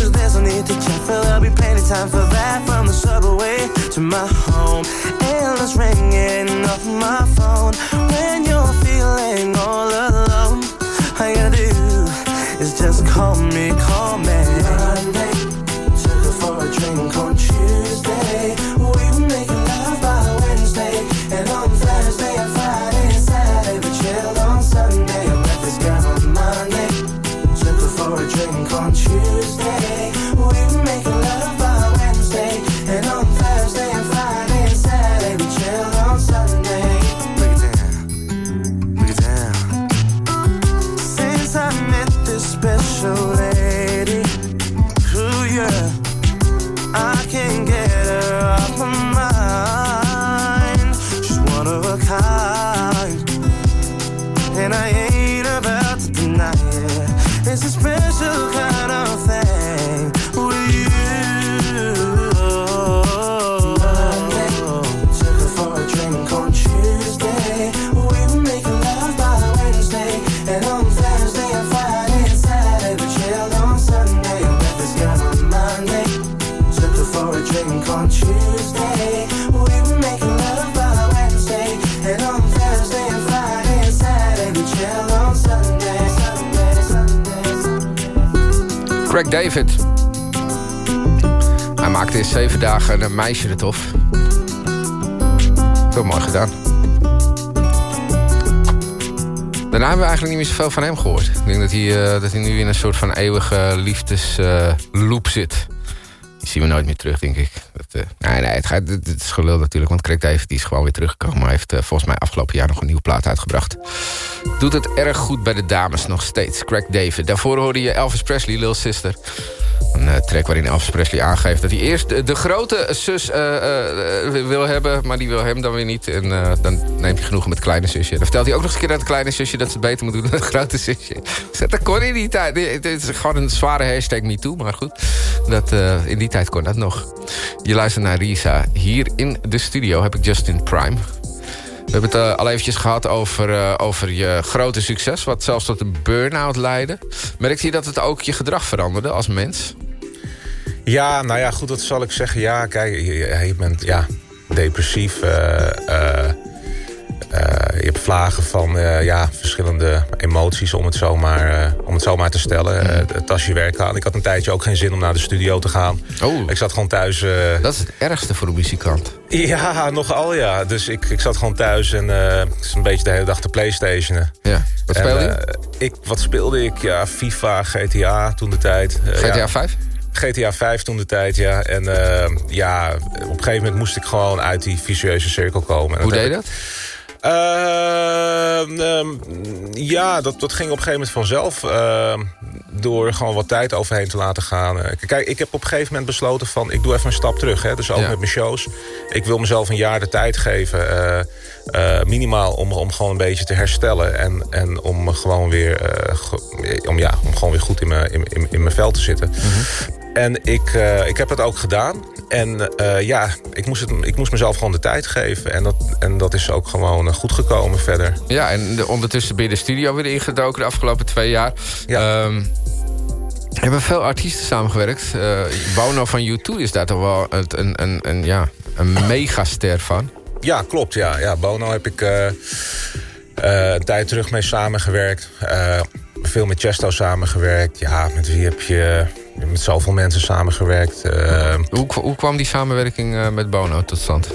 Cause there's no need to check, for there'll be plenty time for that. From the subway to my home. Endless ringing off my phone. When you're feeling all alone, all you gotta do is just call me, call me. Monday, took her for a drink on Tuesday. Zoveel van hem gehoord. Ik denk dat hij, eh, dat hij nu in een soort van eeuwige liefdesloop zit. Die zien we nooit meer terug, denk ik. Eh, nee, nee, het, gaat, het, is gelul natuurlijk, want Craig David is gewoon weer teruggekomen. Hij heeft eh, volgens mij afgelopen jaar nog een nieuwe plaat uitgebracht. Doet het erg goed bij de dames nog steeds. Craig David. Daarvoor hoorde je Elvis Presley, Lil Sister. Eh, track waarin Elvis Presley aangeeft dat hij eerst de, grote zus eh, eh, wil hebben... maar die wil hem dan weer niet. En dan neemt hij genoegen met het kleine zusje. Dan vertelt hij ook nog eens een keer aan het kleine zusje... dat ze het beter moet doen dan het grote zusje. Zet dat kon in die tijd. Dit is gewoon een zware hashtag me too, maar goed. Dat, in die tijd kon dat nog. Je luistert naar Risa. Hier in de studio heb ik Justin Prime... We hebben het al eventjes gehad over, over je grote succes... wat zelfs tot een burn-out leidde. Merkte je dat het ook je gedrag veranderde als mens? Ja, nou ja, goed, dat zal ik zeggen. Ja, kijk, je, je- bent ja, depressief. eh, eh, eh, je hebt vlagen van ja, verschillende emoties, om het zo maar, eh, om het zo maar te stellen. Eh, het tasje werk aan. Ik had een tijdje ook geen zin om naar de studio te gaan. Oh. Ik zat gewoon thuis... Dat is het ergste voor een muzikant. ja, nogal ja. Dus ik, ik zat gewoon thuis en eh, een beetje de hele dag te playstationen. Ja. Wat En, speelde je? ik? Wat speelde ik? Ja, FIFA, GTA toen de tijd. GTA ja. 5? GTA 5 toen de tijd, ja. En eh, ja, op een gegeven moment moest ik gewoon uit die vicieuze cirkel komen. En Hoe deed je ik- dat? Ehm, ehm, ja, dat, dat ging op een gegeven moment vanzelf. ehm, door gewoon wat tijd overheen te laten gaan. Eh, Kijk, ik heb op een gegeven moment besloten van... ik doe even een stap terug. Hè, dus ook Ja. met mijn shows. Ik wil mezelf een jaar de tijd geven. eh, minimaal om, om gewoon een beetje te herstellen. En, en om gewoon weer, om, ja, om gewoon weer goed in mijn, in, in, in mijn vel te zitten. En ik, eh, ik heb dat ook gedaan. En eh, ja, ik moest, het, ik moest mezelf gewoon de tijd geven. En dat, en dat is ook gewoon eh, goed gekomen verder. Ja, en de- ondertussen ben je de studio weer ingedoken de afgelopen twee jaar. Ja. Ehm, hebben veel artiesten samengewerkt. Bono van U2 is daar toch wel een, een, een, ja, een megaster van. Ja, klopt. Ja, ja Bono heb ik een tijd terug mee samengewerkt. Veel met Chesto samengewerkt. Ja, met wie heb je... Met zoveel mensen samengewerkt. Eh, Hoe, hoe kwam die samenwerking eh, met Bono tot stand?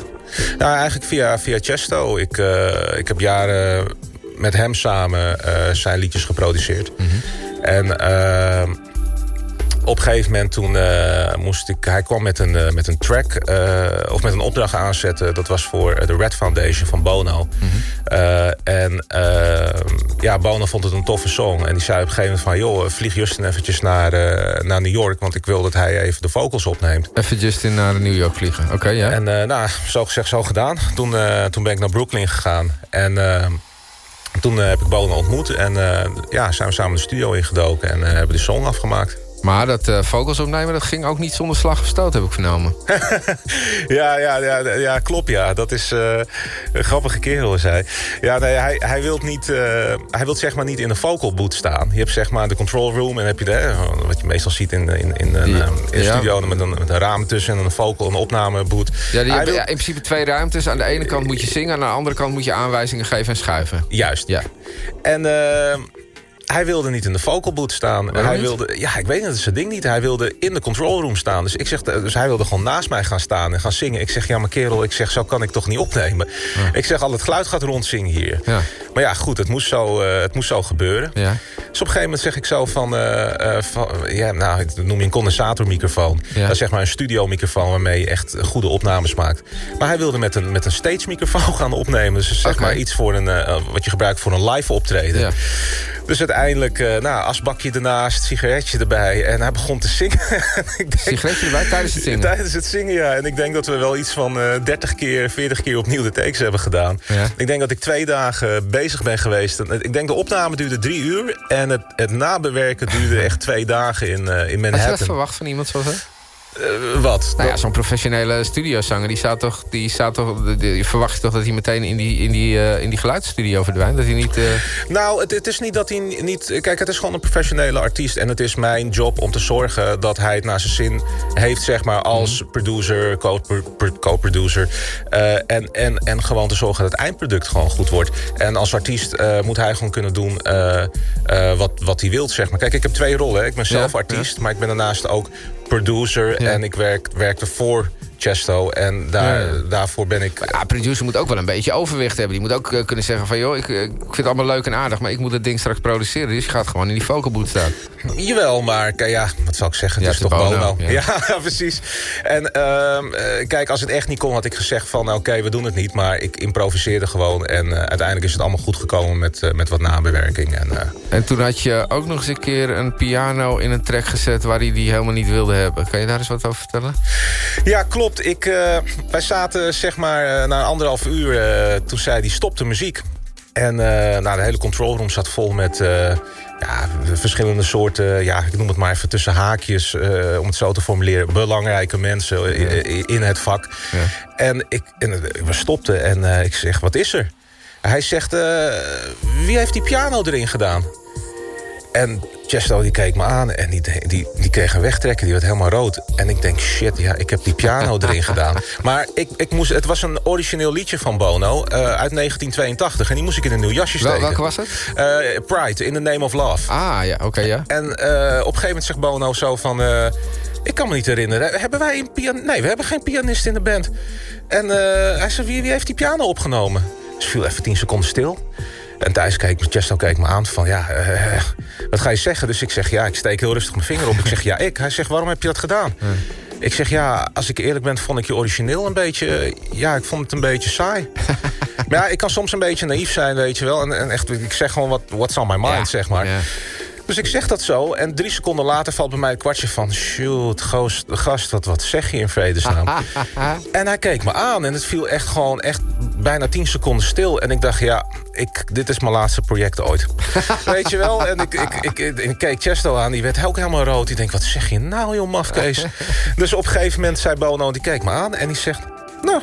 Nou, eigenlijk via, via Chesto. Ik, eh, ik heb jaren met hem samen zijn liedjes geproduceerd. En eh, op een gegeven moment toen eh, moest ik... Hij kwam met een, eh, met een track, eh, of met een opdracht aanzetten. Dat was voor de Red Foundation van Bono. En ja, Bono vond het een toffe song. En die zei op een gegeven moment van... joh, vlieg Justin eventjes naar, naar New York... want ik wil dat hij even de vocals opneemt. Even Justin naar New York vliegen. Oké, ja. En nou, zo gezegd, zo gedaan. Toen, toen ben ik naar Brooklyn gegaan. En toen heb ik Bono ontmoet. En ja, zijn we samen de studio ingedoken. En hebben de song afgemaakt. Maar dat eh vocals opnemen, dat ging ook niet zonder slag of stoot, heb ik vernomen. Ja, ja, ja, ja, klopt, ja. Dat is eh, een grappige kerel, is hij. Ja, nee, hij, hij wil niet, eh, hij wil zeg maar niet in een vocal boot staan. Je hebt zeg maar de control room en heb je de, wat je meestal ziet in, in, in, een, in een Ja. studio met een, met een raam tussen en een vocal, een opnameboot. Ja, die hebben wil- ja, in principe twee ruimtes. Aan de ene kant moet je zingen, aan de andere kant moet je aanwijzingen geven en schuiven. Juist. Ja. En hij wilde niet in de vocal boot staan. Waarom hij niet? wilde, ja, ik weet niet, dat is zijn ding niet. Hij wilde in de control room staan. Dus, ik zeg, dus hij wilde gewoon naast mij gaan staan en gaan zingen. Ik zeg, ja, maar kerel, ik zeg, zo kan ik toch niet opnemen. Ik zeg, al het geluid gaat rondzingen hier. Ja. Maar ja, goed, het moest zo, eh, het moest zo gebeuren. Ja. Dus op een gegeven moment zeg ik zo van... eh, eh, van ja, nou, dat noem je een condensatormicrofoon. Ja. Dat is zeg maar een studiomicrofoon waarmee je echt goede opnames maakt. Maar hij wilde met een, met een stage microfoon gaan opnemen. Dus zeg maar iets voor een, wat je gebruikt voor een live optreden. Ja. Dus uiteindelijk, nou, asbakje ernaast, sigaretje erbij. En hij begon te zingen. Ik denk- Sigaretje erbij tijdens het zingen? Tijdens het zingen, ja. En ik denk dat we wel iets van eh 30 keer, 40 keer opnieuw de takes hebben gedaan. Ja. Ik denk dat ik twee dagen bezig ben geweest. Ik denk de opname duurde drie uur. En het, het nabewerken duurde echt twee dagen in, eh, in Had je dat Manhattan. verwacht van iemand zoals Eh, wat? Nou ja, zo'n professionele studiozanger, die staat toch, die staat toch, je verwacht toch dat hij meteen in die, in die, eh, in die geluidsstudio verdwijnt? Dat hij niet. eh, Nou, het, het is niet dat hij niet... Kijk, het is gewoon een professionele artiest. En het is mijn job om te zorgen dat hij het naar zijn zin heeft... zeg maar, als Mhm. producer, co- pro- co-producer. en, en, en gewoon te zorgen dat het eindproduct gewoon goed wordt. En als artiest moet hij gewoon kunnen doen wat, wat hij wil, zeg maar. Kijk, ik heb twee rollen. hè. Ik ben zelf Ja, artiest, maar ik ben daarnaast ook producer. Ja. En ik werk, werkte voor Chesto. En daar, Ja. daarvoor ben ik... ja, producer moet ook wel een beetje overwicht hebben. Die moet ook eh, kunnen zeggen van... joh, ik, eh, ik vind het allemaal leuk en aardig... maar ik moet het ding straks produceren. Dus je gaat gewoon in die vocalboot staan. Jawel, maar ja, wat zal ik zeggen? Ja, Het is toch Bono. Bono, Ja, ja. precies. En ehm, eh, kijk, als het echt niet kon, had ik gezegd van... oké, we doen het niet, maar ik improviseerde gewoon. En eh, uiteindelijk is het allemaal goed gekomen met, met wat nabewerking. En, eh, En toen had je ook nog eens een keer een piano in een track gezet... waar hij die helemaal niet wilde hebben. Kan je daar eens wat over vertellen? Ja, klopt. Ik, eh, wij zaten zeg maar eh, na anderhalf uur, eh, toen zei hij stop de muziek. En eh nou, de hele control room zat vol met ja, verschillende soorten, ja, ik noem het maar even tussen haakjes, om het zo te formuleren, belangrijke mensen in het vak. En, ik, en we stopten en ik zeg, wat is er? Hij zegt, wie heeft die piano erin gedaan? En Chesto die keek me aan en die, die, die kreeg een wegtrekken. Die werd helemaal rood. En ik denk, shit, ja, ik heb die piano erin gedaan. Maar ik, ik moest, het was een origineel liedje van Bono eh, uit 1982. En die moest ik in een nieuw jasje Wel, steken. welke was het? Eh, Pride, In the Name of Love. Ah, ja, oké, ja. En eh, op een gegeven moment zegt Bono zo van... ik kan me niet herinneren. Hebben wij een pianist? Nee, we hebben geen pianist in de band. En hij zei, wie, wie heeft die piano opgenomen? Dus viel even tien seconden stil. En thuis keek me, keek me aan van, ja, eh, wat ga je zeggen? Dus ik zeg, ja, ik steek heel rustig mijn vinger op. Ik zeg, ja, ik. Hij zegt, waarom heb je dat gedaan? Ik zeg, ja, als ik eerlijk ben, vond ik je origineel een beetje... eh, Ja, ik vond het een beetje saai. maar ja, ik kan soms een beetje naïef zijn, weet je wel. En, en echt, ik zeg gewoon, wat what's on my mind, Ja, zeg maar. ja. Dus ik zeg dat zo. En drie seconden later valt bij mij een kwartje van... shoot, gast, gast wat, wat zeg je in vredesnaam? en hij keek me aan en het viel echt gewoon echt bijna tien seconden stil. En ik dacht, ja, ik, dit is mijn laatste project ooit. Weet je wel? En ik, ik, ik, ik, ik keek Chesto aan, die werd ook helemaal rood. Die denkt, wat zeg je nou, joh, mafkees? dus op een gegeven moment zei Bono, die keek me aan en die zegt... nou,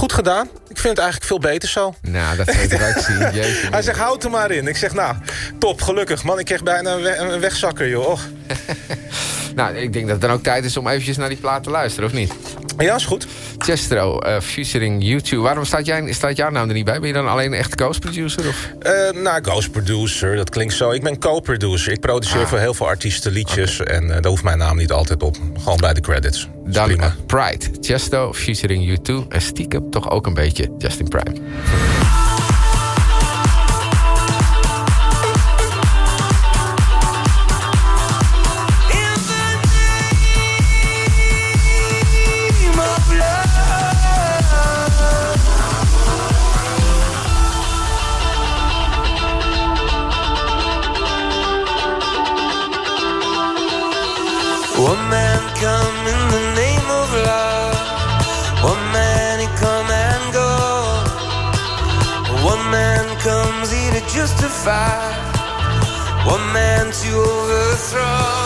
goed gedaan. Ik vind het eigenlijk veel beter zo. Nou, dat zou ik eruit zien. Jeetje. Hij zegt, houd er maar in. Ik zeg, nou, top, gelukkig. Man, ik kreeg bijna een, we- een wegzakker, joh. Nou, ik denk dat het dan ook tijd is om eventjes naar die plaat te luisteren, of niet? Ja, is goed. Chestro, eh featuring YouTube. Waarom staat, jij, staat jouw naam er niet bij? Ben je dan alleen echt co-producer? Of? Eh, nou, ghost producer, dat klinkt zo. Ik ben co-producer. Ik produceer Ah. voor heel veel artiesten liedjes. En eh, daar hoeft mijn naam niet altijd op. Gewoon bij de credits. Dan prima. Pride, Chesto, featuring U2. En stiekem toch ook een beetje Justin Prime. One man come in the name of love. One man he come and go. One man comes here to justify. One man to overthrow.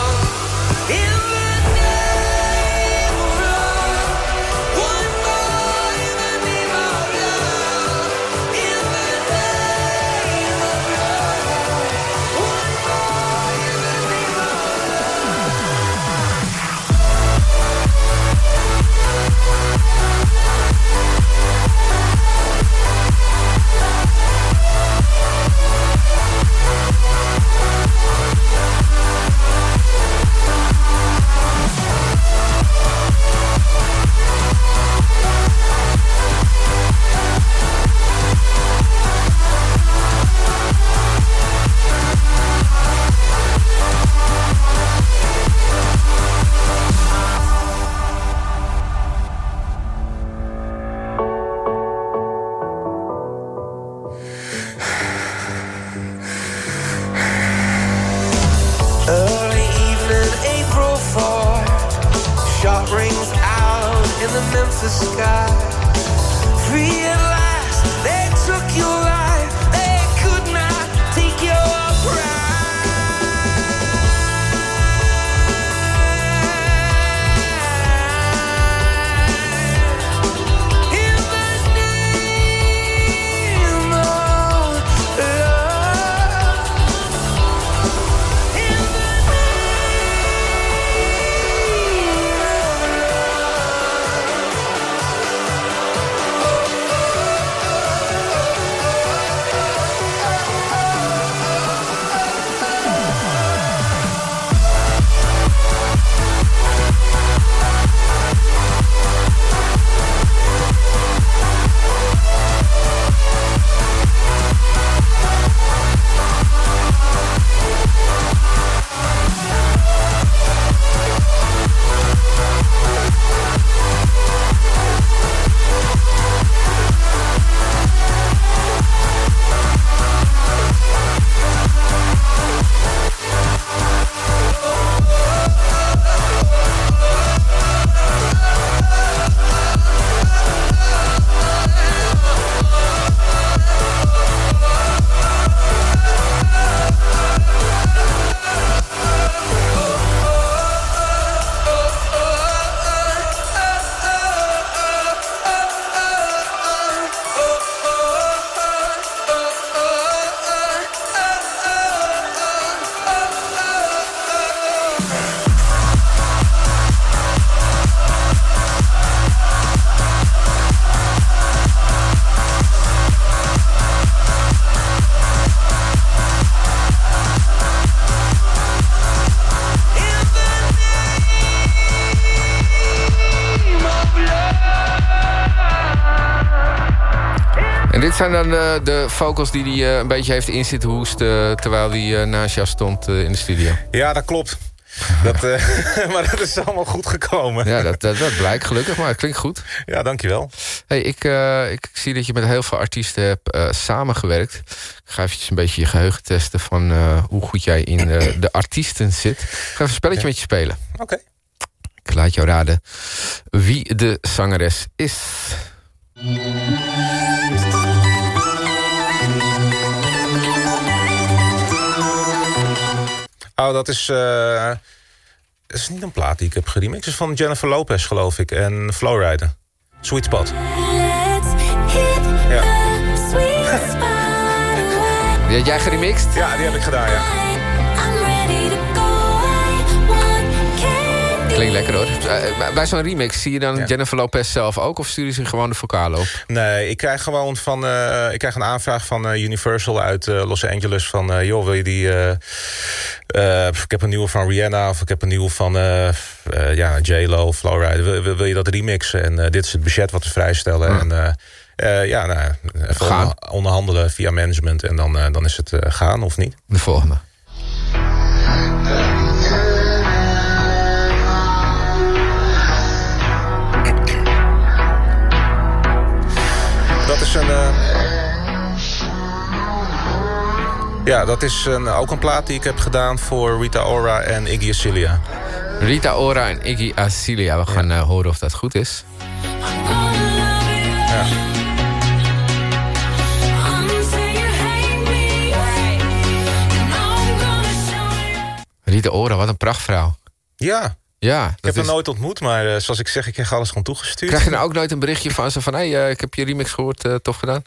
Zijn dan eh, de vocals die hij eh, een beetje heeft in zitten hoesten... terwijl hij eh, naast jou stond eh, in de studio. Ja, dat klopt. Dat, eh, maar dat is allemaal goed gekomen. Ja, dat, dat, dat blijkt gelukkig, maar het klinkt goed. Ja, dankjewel. Hey, ik, eh, ik zie dat je met heel veel artiesten hebt eh, samengewerkt. Ik ga eventjes een beetje je geheugen testen... van eh, hoe goed jij in eh, de artiesten zit. Ik ga even een spelletje met je spelen. Oké. Ik laat jou raden wie de zangeres is. Oh, dat is... eh, dat is niet een plaat die ik heb geremixed. Het is van Jennifer Lopez, geloof ik. En Flowrider. Sweet Spot. Ja. Die had jij geremixed? Ja, die heb ik gedaan, ja. Klinkt lekker hoor. Eh, Bij zo'n remix zie je dan Jennifer Lopez zelf ook... of sturen ze gewoon de vocalen op? Nee, ik krijg gewoon van... eh, ik krijg een aanvraag van eh, Universal uit eh, Los Angeles... van, eh, joh, wil je die... eh, eh, ik heb een nieuwe van Rihanna... of ik heb een nieuwe van eh, eh, ja, J-Lo, Flowrider. Wil, wil, je dat remixen? En eh, dit is het budget wat we vrijstellen. En eh, eh, ja, nou, Gaan. onder- onderhandelen via management... en dan, eh, dan is het eh, gaan of niet. De volgende. Is een... eh, ja, dat is een, ook een plaat die ik heb gedaan voor Rita Ora en Iggy Azalea. Rita Ora en Iggy Azalea. We gaan eh, horen of dat goed is. Ja. Rita Ora, wat een prachtvrouw. Ja. Ja, Ik heb is... hem nooit ontmoet, maar eh, zoals ik zeg, ik krijg alles gewoon toegestuurd. Krijg je nou ook nooit een berichtje van ze van... hé, hey, eh, ik heb je remix gehoord, eh, tof gedaan?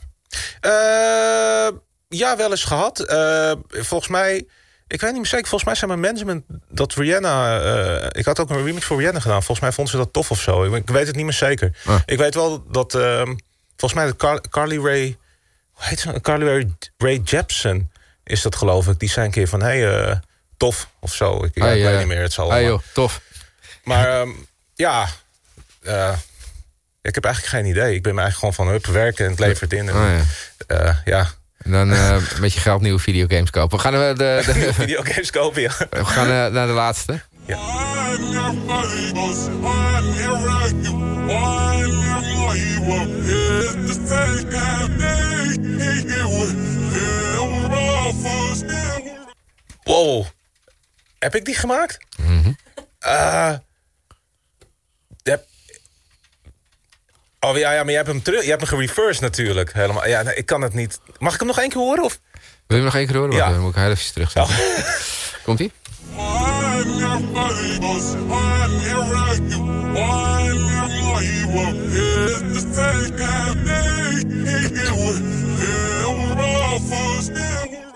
Ja, wel eens gehad. Eh, volgens mij, ik weet niet meer zeker, volgens mij zijn mijn management dat Rihanna... ik had ook een remix voor Rihanna gedaan. Volgens mij vonden ze dat tof of zo. Ik, ik weet het niet meer zeker. Ah. Ik weet wel dat, ehm, volgens mij, dat Car- Carly Ray... Hoe heet ze? Carly Ray, Ray Jepsen is dat geloof ik. Die zei een keer van, hé, hey, tof of zo. Ik, ja, ik weet niet meer, het zal allemaal. joh, tof. Maar ehm, ja, eh, ik heb eigenlijk geen idee. Ik ben me eigenlijk gewoon van hup, werken en het levert in. En, Oh, ja. eh, ja. En dan eh, met je geld nieuwe videogames kopen. We gaan, de, de, Nieuwe videogames kopen, ja. we gaan naar de laatste. Wow. Heb ik die gemaakt? Eh, heb- Oh ja, ja, maar je hebt hem terug. Je hebt hem gereversed natuurlijk. Helemaal. Ja, ik kan het niet. Mag ik hem nog één keer horen? Of? Wil je hem nog één keer horen? Ja. Dan moet ik heel even terugzetten. Komt-ie?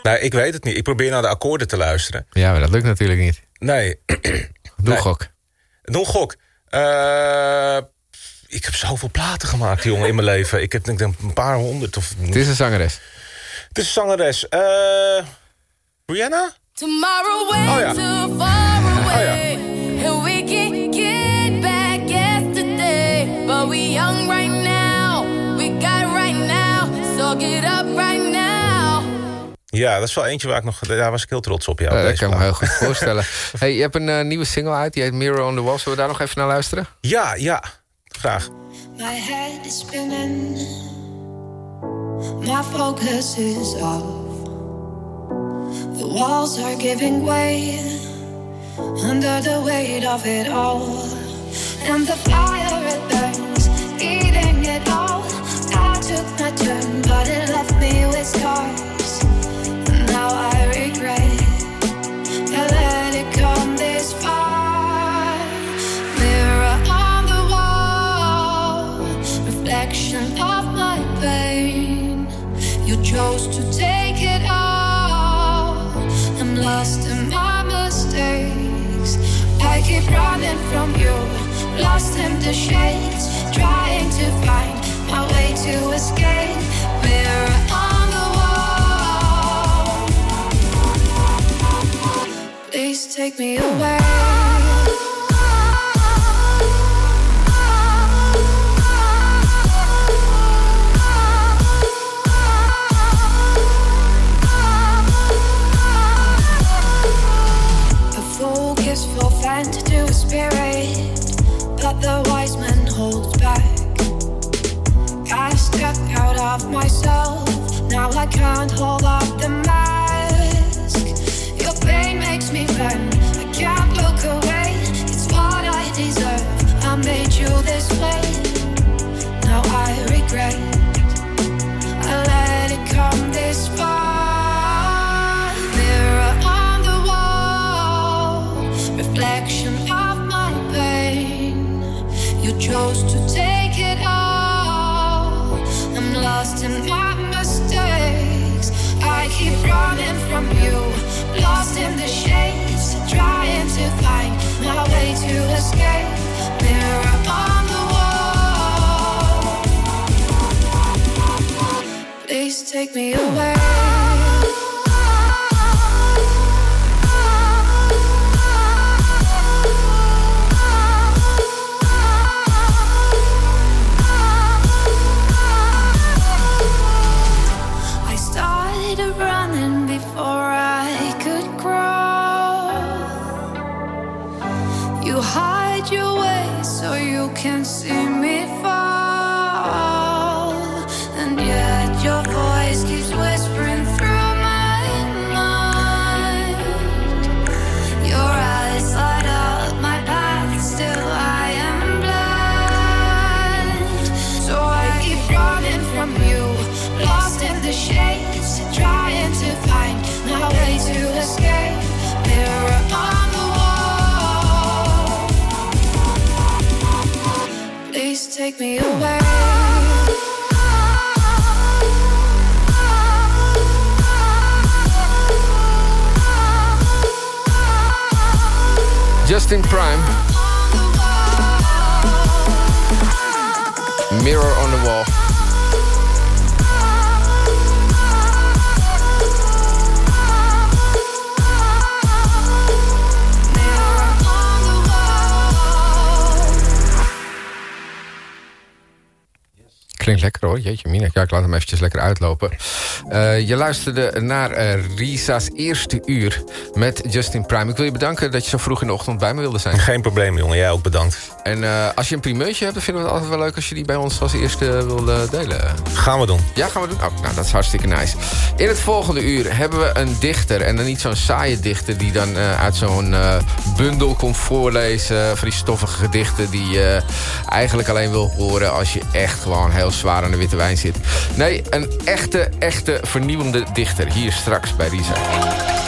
Nee, ik weet het niet. Ik probeer naar de akkoorden te luisteren. Ja, maar dat lukt natuurlijk niet. Nee. Doe Nee. gok. Doe gok. Eh, ik heb zoveel platen gemaakt, jongen, in mijn leven. Ik heb denk ik een paar honderd. Of... Het is een zangeres. Het is een zangeres. Eh, Rihanna? Tomorrow way Oh, ja. too far away. ja. And we can get back yesterday. But we young right now. We got right now. So get up right now. Ja, dat is wel eentje waar ik nog... Daar was ik heel trots op, ja. op Eh, dat kan ik me heel goed voorstellen. hey, je hebt een eh, nieuwe single uit, die heet Mirror on the Wall. Zullen we daar nog even naar luisteren? Ja, ja. Graag. My head is spinning. My focus is off. The walls are giving way under the weight of it all. And the fire it burns, eating it all. I took my turn, but it left me with scars. And now I regret chose to take it all. I'm lost in my mistakes. I keep running from you, lost in the shades, trying to find my way to escape. Mirror on the wall, please take me away. But the wise man holds back. I step out of myself, now I can't hold up the mask. Your pain makes me burn, I can't look away. It's what I deserve. I made you this way, now I regret. From you, lost in the shades, trying to find my way to escape. Mirror on the wall. Please take me away. I You hide your way so you can see me take me away. Justin Prime. Mirror on the wall. Klinkt lekker hoor, jeetje mina. Ja, ik laat hem eventjes lekker uitlopen. Eh, je luisterde naar eh, Risa's eerste uur met Justin Prime. Ik wil je bedanken dat je zo vroeg in de ochtend bij me wilde zijn. Geen probleem, jongen. Jij ook bedankt. En eh, als je een primeurtje hebt, dan vinden we het altijd wel leuk... als je die bij ons als eerste wil delen. Gaan we doen. Ja, gaan we doen? Oh, nou, dat is hartstikke nice. In het volgende uur hebben we een dichter. En dan niet zo'n saaie dichter die dan uit zo'n bundel komt voorlezen... van die stoffige gedichten die je eigenlijk alleen wil horen... als je echt gewoon heel zwaar aan de witte wijn zit. Nee, een echte, echte vernieuwende dichter. Hier straks bij Risa.